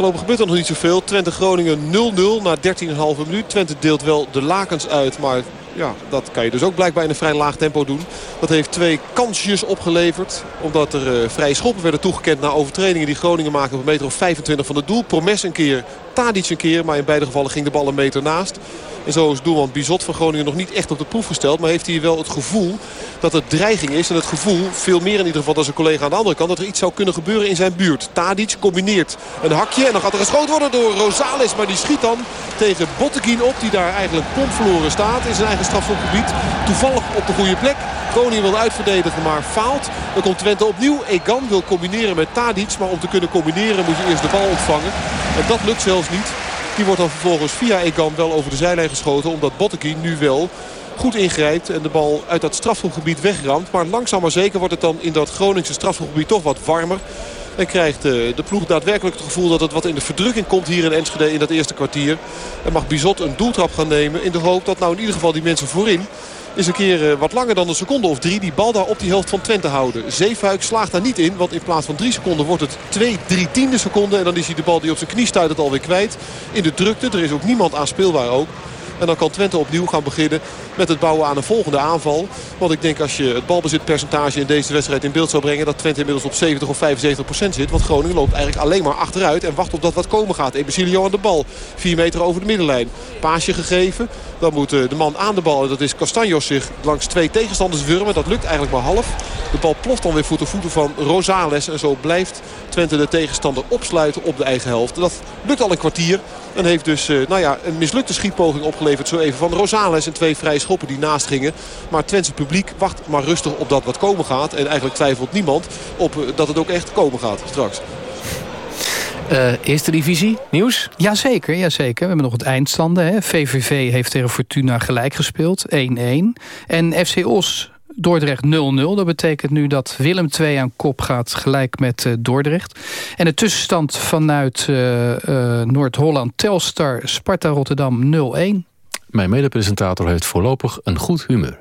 Voorlopig gebeurt er nog niet zoveel. Twente-Groningen 0-0 na 13,5 minuut. Twente deelt wel de lakens uit, maar ja, dat kan je dus ook blijkbaar in een vrij laag tempo doen. Dat heeft twee kansjes opgeleverd. Omdat er uh, vrije schoppen werden toegekend na overtredingen die Groningen maken op een meter of 25 van het doel. Promes een keer, Tadic een keer. Maar in beide gevallen ging de bal een meter naast. En zo is doelman Bizot van Groningen nog niet echt op de proef gesteld. Maar heeft hij wel het gevoel dat er dreiging is. En het gevoel, veel meer in ieder geval dan zijn collega aan de andere kant... dat er iets zou kunnen gebeuren in zijn buurt. Tadic combineert een hakje en dan gaat er geschoten worden door Rosales. Maar die schiet dan tegen Botteguin op. Die daar eigenlijk verloren staat in zijn eigen strafschopgebied. Toevallig op de goede plek. Groningen wil uitverdedigen, maar faalt. Dan komt Twente opnieuw. Egan wil combineren met Tadic. Maar om te kunnen combineren moet je eerst de bal ontvangen. En dat lukt zelfs niet. Die wordt dan vervolgens via Egan wel over de zijlijn geschoten. Omdat Botteguin nu wel goed ingrijpt en de bal uit dat strafschopgebied wegramt. Maar langzaam maar zeker wordt het dan in dat Groningse strafschopgebied toch wat warmer. En krijgt de, de ploeg daadwerkelijk het gevoel dat het wat in de verdrukking komt hier in Enschede in dat eerste kwartier. En mag Bizot een doeltrap gaan nemen in de hoop dat nou in ieder geval die mensen voorin is een keer wat langer dan een seconde of drie die bal daar op die helft van Twente houden. Zeefuik slaagt daar niet in, want in plaats van drie seconden wordt het twee, drie tiende seconden. En dan is hij de bal die op zijn knie stuit het alweer kwijt. In de drukte, er is ook niemand aanspeelbaar ook. En dan kan Twente opnieuw gaan beginnen met het bouwen aan een volgende aanval. Want ik denk als je het balbezitpercentage in deze wedstrijd in beeld zou brengen... dat Twente inmiddels op 70 of 75 procent zit. Want Groningen loopt eigenlijk alleen maar achteruit en wacht op dat wat komen gaat. Ebesilio aan de bal. 4 meter over de middenlijn. Paasje gegeven. Dan moet de man aan de bal, en dat is Castanjos, zich langs twee tegenstanders wurmen. Dat lukt eigenlijk maar half. De bal ploft dan weer voor de voeten van Rosales. En zo blijft Twente de tegenstander opsluiten op de eigen helft. Dat lukt al een kwartier. En heeft dus nou ja, een mislukte schietpoging opgeleverd zo even van Rosales. En twee vrije schoppen die naast gingen. Maar het Twentse publiek wacht maar rustig op dat wat komen gaat. En eigenlijk twijfelt niemand op dat het ook echt komen gaat straks. Uh, eerste divisie, nieuws? Jazeker, jazeker. We hebben nog het eindstanden. Hè. VVV heeft tegen Fortuna gelijk gespeeld, 1-1. En FC Os Dordrecht 0-0. Dat betekent nu dat Willem 2 aan kop gaat gelijk met uh, Dordrecht. En de tussenstand vanuit uh, uh, Noord-Holland Telstar Sparta Rotterdam 0-1. Mijn medepresentator heeft voorlopig een goed humeur.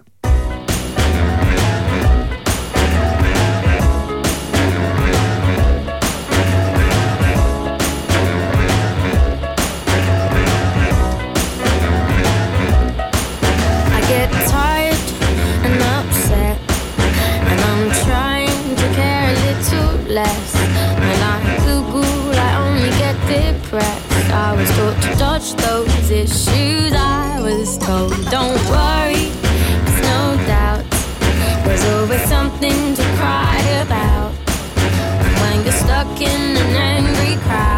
I Google, I only get depressed. I was taught to dodge those issues. I was told, don't worry, there's no doubt. There's always something to cry about. When you're stuck in an angry crowd,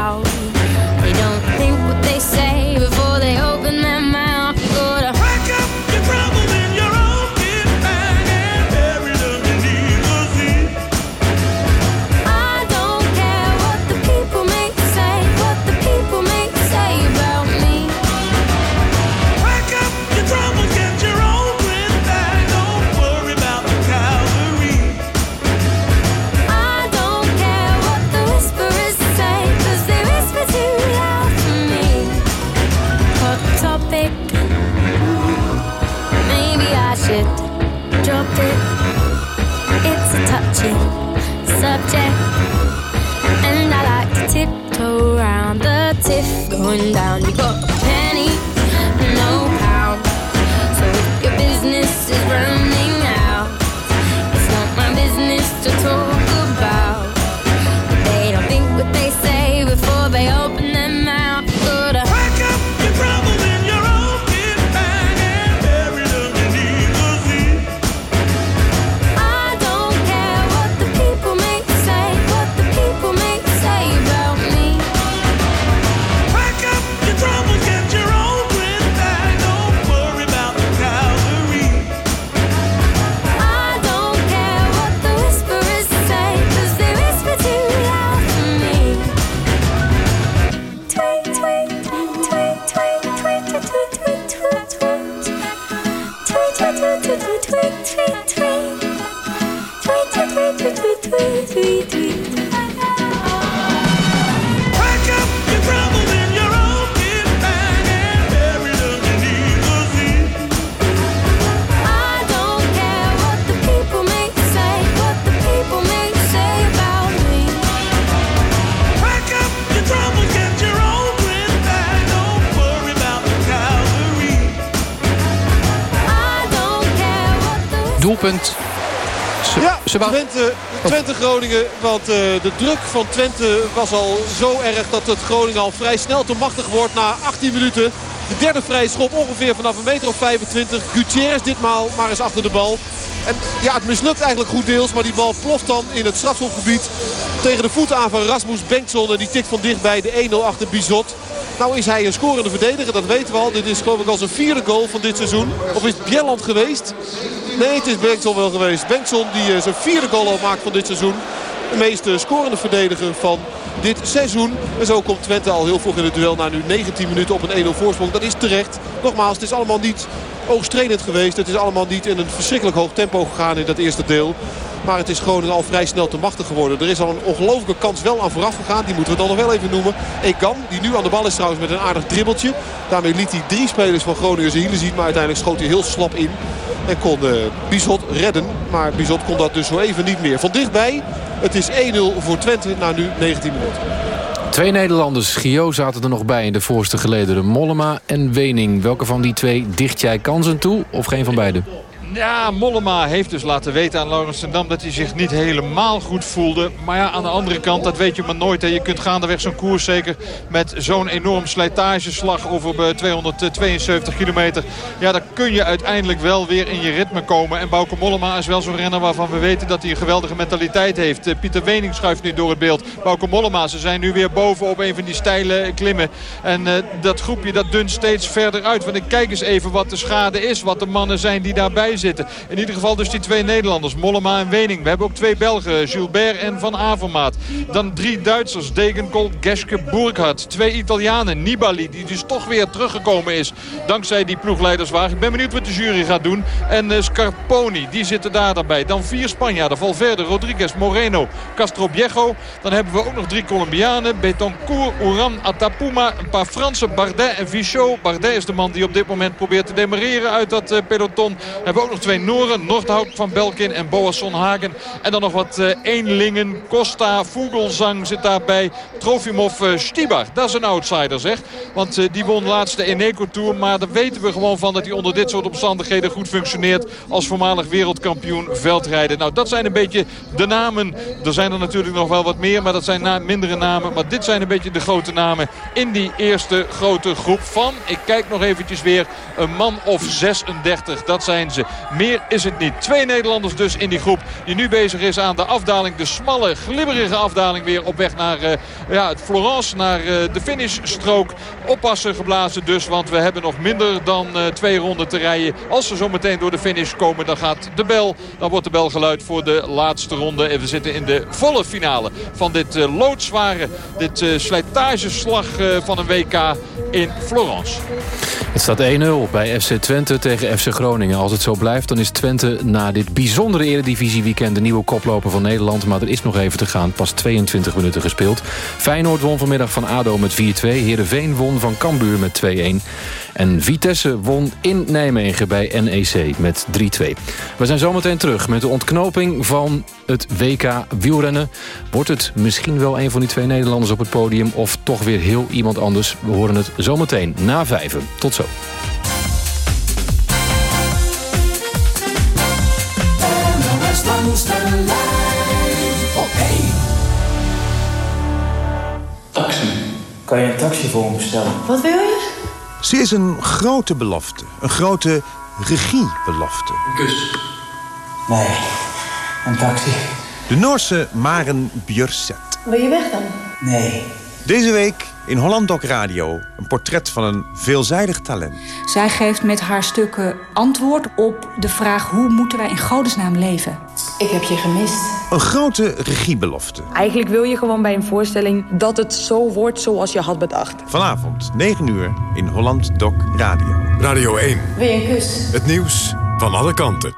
Ja, Twente, Twente Groningen. Want eh, de druk van Twente was al zo erg dat het Groningen al vrij snel te machtig wordt na 18 minuten. De derde vrije schop ongeveer vanaf een meter of 25. Gutierrez ditmaal maar eens achter de bal. En ja, het mislukt eigenlijk goed deels. Maar die bal ploft dan in het strafschopgebied tegen de voeten aan van Rasmus Bengtson. En die tikt van dichtbij de 1-0 achter Bizot. Nou is hij een scorende verdediger, dat weten we al. Dit is geloof ik al zijn vierde goal van dit seizoen. Of is het Bjelland geweest? Nee, het is Bengtson wel geweest. Bengtson die eh, zijn vierde goal al maakt van dit seizoen. De meest scorende verdediger van dit seizoen. En zo komt Twente al heel vroeg in het duel na nu 19 minuten op een 1-0 voorsprong. Dat is terecht. Nogmaals, het is allemaal niet oogstredend geweest. Het is allemaal niet in een verschrikkelijk hoog tempo gegaan in dat eerste deel. Maar het is Groningen al vrij snel te machtig geworden. Er is al een ongelofelijke kans wel aan vooraf gegaan. Die moeten we dan nog wel even noemen. Egan, die nu aan de bal is trouwens met een aardig dribbeltje. Daarmee liet hij drie spelers van Groningen zijn hielen zien. Maar uiteindelijk schoot hij heel slap in. En kon uh, Bizot redden. Maar Bizot kon dat dus zo even niet meer. Van dichtbij, het is 1-0 voor Twente na nu 19 minuten. Twee Nederlanders, Gio zaten er nog bij in de voorste gelederen. Mollema en Wening. Welke van die twee dicht jij kansen toe of geen van beiden? Ja, Mollema heeft dus laten weten aan Laurens dat hij zich niet helemaal goed voelde. Maar ja, aan de andere kant, dat weet je maar nooit. Hè. Je kunt gaandeweg zo'n koers zeker met zo'n enorm slijtageslag over 272 kilometer. Ja, dan kun je uiteindelijk wel weer in je ritme komen. En Bauke Mollema is wel zo'n renner waarvan we weten dat hij een geweldige mentaliteit heeft. Eh, Pieter Wening schuift nu door het beeld. Bauke Mollema, ze zijn nu weer boven op een van die steile klimmen. En uh, dat groepje dat dunt steeds verder uit. Want ik kijk eens even wat de schade is. Wat de mannen zijn die daarbij zitten. In ieder geval dus die twee Nederlanders, Mollema en Wening. We hebben ook twee Belgen, Gilbert en Van Avermaat. Dan drie Duitsers, Degenkolb, Geske, Burkhardt. Twee Italianen, Nibali, die dus toch weer teruggekomen is. Dankzij die ploegleiderswagen. Ik ben benieuwd wat de jury gaat doen. En uh, Scarponi, die zitten daar daarbij. Dan vier Spanjaarden, Valverde, Rodriguez, Moreno, Castro Viejo. Dan hebben we ook nog drie Colombianen. Betancourt, Uran, Atapuma. Een paar Fransen, Bardet en Vichot. Bardet is de man die op dit moment probeert te demareren uit dat uh, peloton. Dan hebben we ook nog twee Noren. Nordhout van Belkin en Boasson Hagen. En dan nog wat uh, eenlingen. Costa, Vogelsang zit daarbij. Trofimov, uh, Stibar. Dat is een outsider zeg. Want uh, die won laatst de Eneco Tour. Maar daar weten we gewoon van dat hij onder dit soort omstandigheden goed functioneert. Als voormalig wereldkampioen veldrijden. Nou dat zijn een beetje de namen. Er zijn er natuurlijk nog wel wat meer. Maar dat zijn mindere namen. Maar dit zijn een beetje de grote namen in die eerste grote groep van. Ik kijk nog eventjes weer. Een man of 36. Dat zijn ze. Meer is het niet. Twee Nederlanders dus in die groep. Die nu bezig is aan de afdaling. De smalle, glibberige afdaling weer op weg naar uh, ja, het Florence. Naar uh, de finishstrook. Oppassen geblazen dus. Want we hebben nog minder dan uh, twee ronden te rijden. Als ze zo meteen door de finish komen dan gaat de bel. Dan wordt de bel geluid voor de laatste ronde. En we zitten in de volle finale van dit loodzware. Dit slijtageslag van een WK in Florence. Het staat 1-0 bij FC Twente tegen FC Groningen. Als het zo blijft, dan is Twente na dit bijzondere eredivisie-weekend... de nieuwe koploper van Nederland. Maar er is nog even te gaan. Pas 22 minuten gespeeld. Feyenoord won vanmiddag van ADO met 4-2. Heerenveen won van Cambuur met 2-1. En Vitesse won in Nijmegen bij NEC met 3-2. We zijn zometeen terug met de ontknoping van het WK wielrennen. Wordt het misschien wel een van die twee Nederlanders op het podium... of toch weer heel iemand anders? We horen het zometeen na vijven. Tot zo. Kan je een taxi voor me bestellen? Wat wil je? Ze is een grote belofte. Een grote regiebelofte. Een kus. Nee, een taxi. De Noorse Maren Björset. Wil je weg dan? Nee. Deze week in Holland Doc Radio een portret van een veelzijdig talent. Zij geeft met haar stukken antwoord op de vraag... hoe moeten wij in godesnaam leven? Ik heb je gemist. Een grote regiebelofte. Eigenlijk wil je gewoon bij een voorstelling dat het zo wordt zoals je had bedacht. Vanavond, 9 uur, in Holland Doc Radio. Radio 1. Wil je een kus? Het nieuws van alle kanten.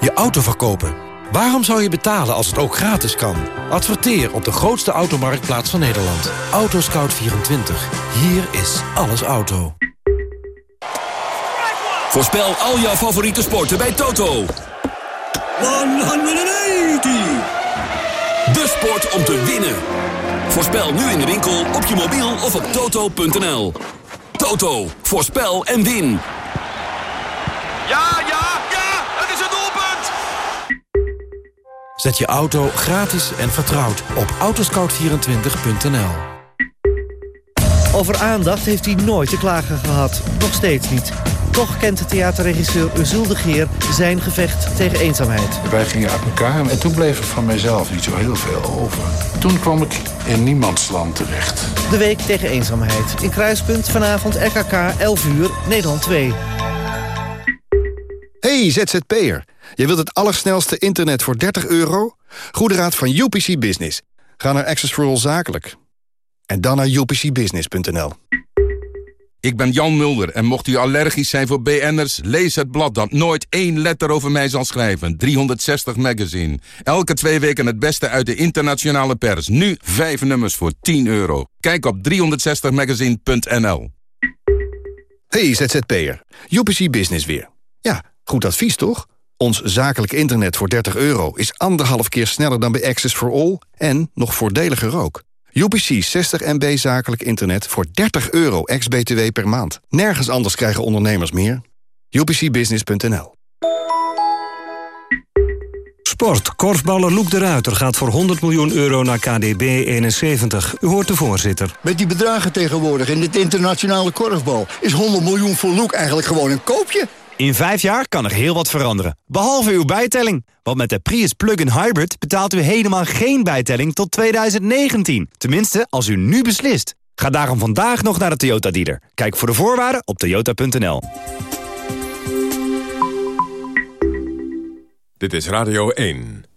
Je auto verkopen. Waarom zou je betalen als het ook gratis kan? Adverteer op de grootste automarktplaats van Nederland. Autoscout24. Hier is alles auto. Voorspel al jouw favoriete sporten bij Toto. 180! De sport om te winnen. Voorspel nu in de winkel, op je mobiel of op toto.nl. Toto, voorspel en win. Ja, ja, ja, het is een doelpunt! Zet je auto gratis en vertrouwd op autoscout24.nl. Over aandacht heeft hij nooit te klagen gehad. Nog steeds niet. Toch kent theaterregisseur Uzul de Geer zijn gevecht tegen eenzaamheid. Wij gingen uit elkaar en toen bleef er van mijzelf niet zo heel veel over. Toen kwam ik in niemandsland terecht. De Week tegen Eenzaamheid. In Kruispunt vanavond RKK 11 uur, Nederland 2. Hey ZZP'er, je wilt het allersnelste internet voor 30 euro? Goede raad van UPC Business. Ga naar Access for All Zakelijk. En dan naar upcbusiness.nl. Ik ben Jan Mulder en mocht u allergisch zijn voor BN'ers... lees het blad dat nooit één letter over mij zal schrijven. 360 Magazine. Elke twee weken het beste uit de internationale pers. Nu vijf nummers voor 10 euro. Kijk op 360magazine.nl. Hey ZZP'er, UPC Business weer. Ja, goed advies toch? Ons zakelijk internet voor 30 euro is anderhalf keer sneller dan bij Access for All... en nog voordeliger ook. UPC 60 MB zakelijk internet voor 30 euro ex-BTW per maand. Nergens anders krijgen ondernemers meer. UPCbusiness.nl Sport. Korfballer Loek de Ruiter gaat voor 100 miljoen euro naar KDB 71. U hoort de voorzitter. Met die bedragen tegenwoordig in dit internationale korfbal... is 100 miljoen voor Loek eigenlijk gewoon een koopje. In vijf jaar kan er heel wat veranderen. Behalve uw bijtelling. Want met de Prius Plug-in Hybrid betaalt u helemaal geen bijtelling tot 2019. Tenminste, als u nu beslist. Ga daarom vandaag nog naar de Toyota dealer. Kijk voor de voorwaarden op toyota.nl. Dit is Radio 1.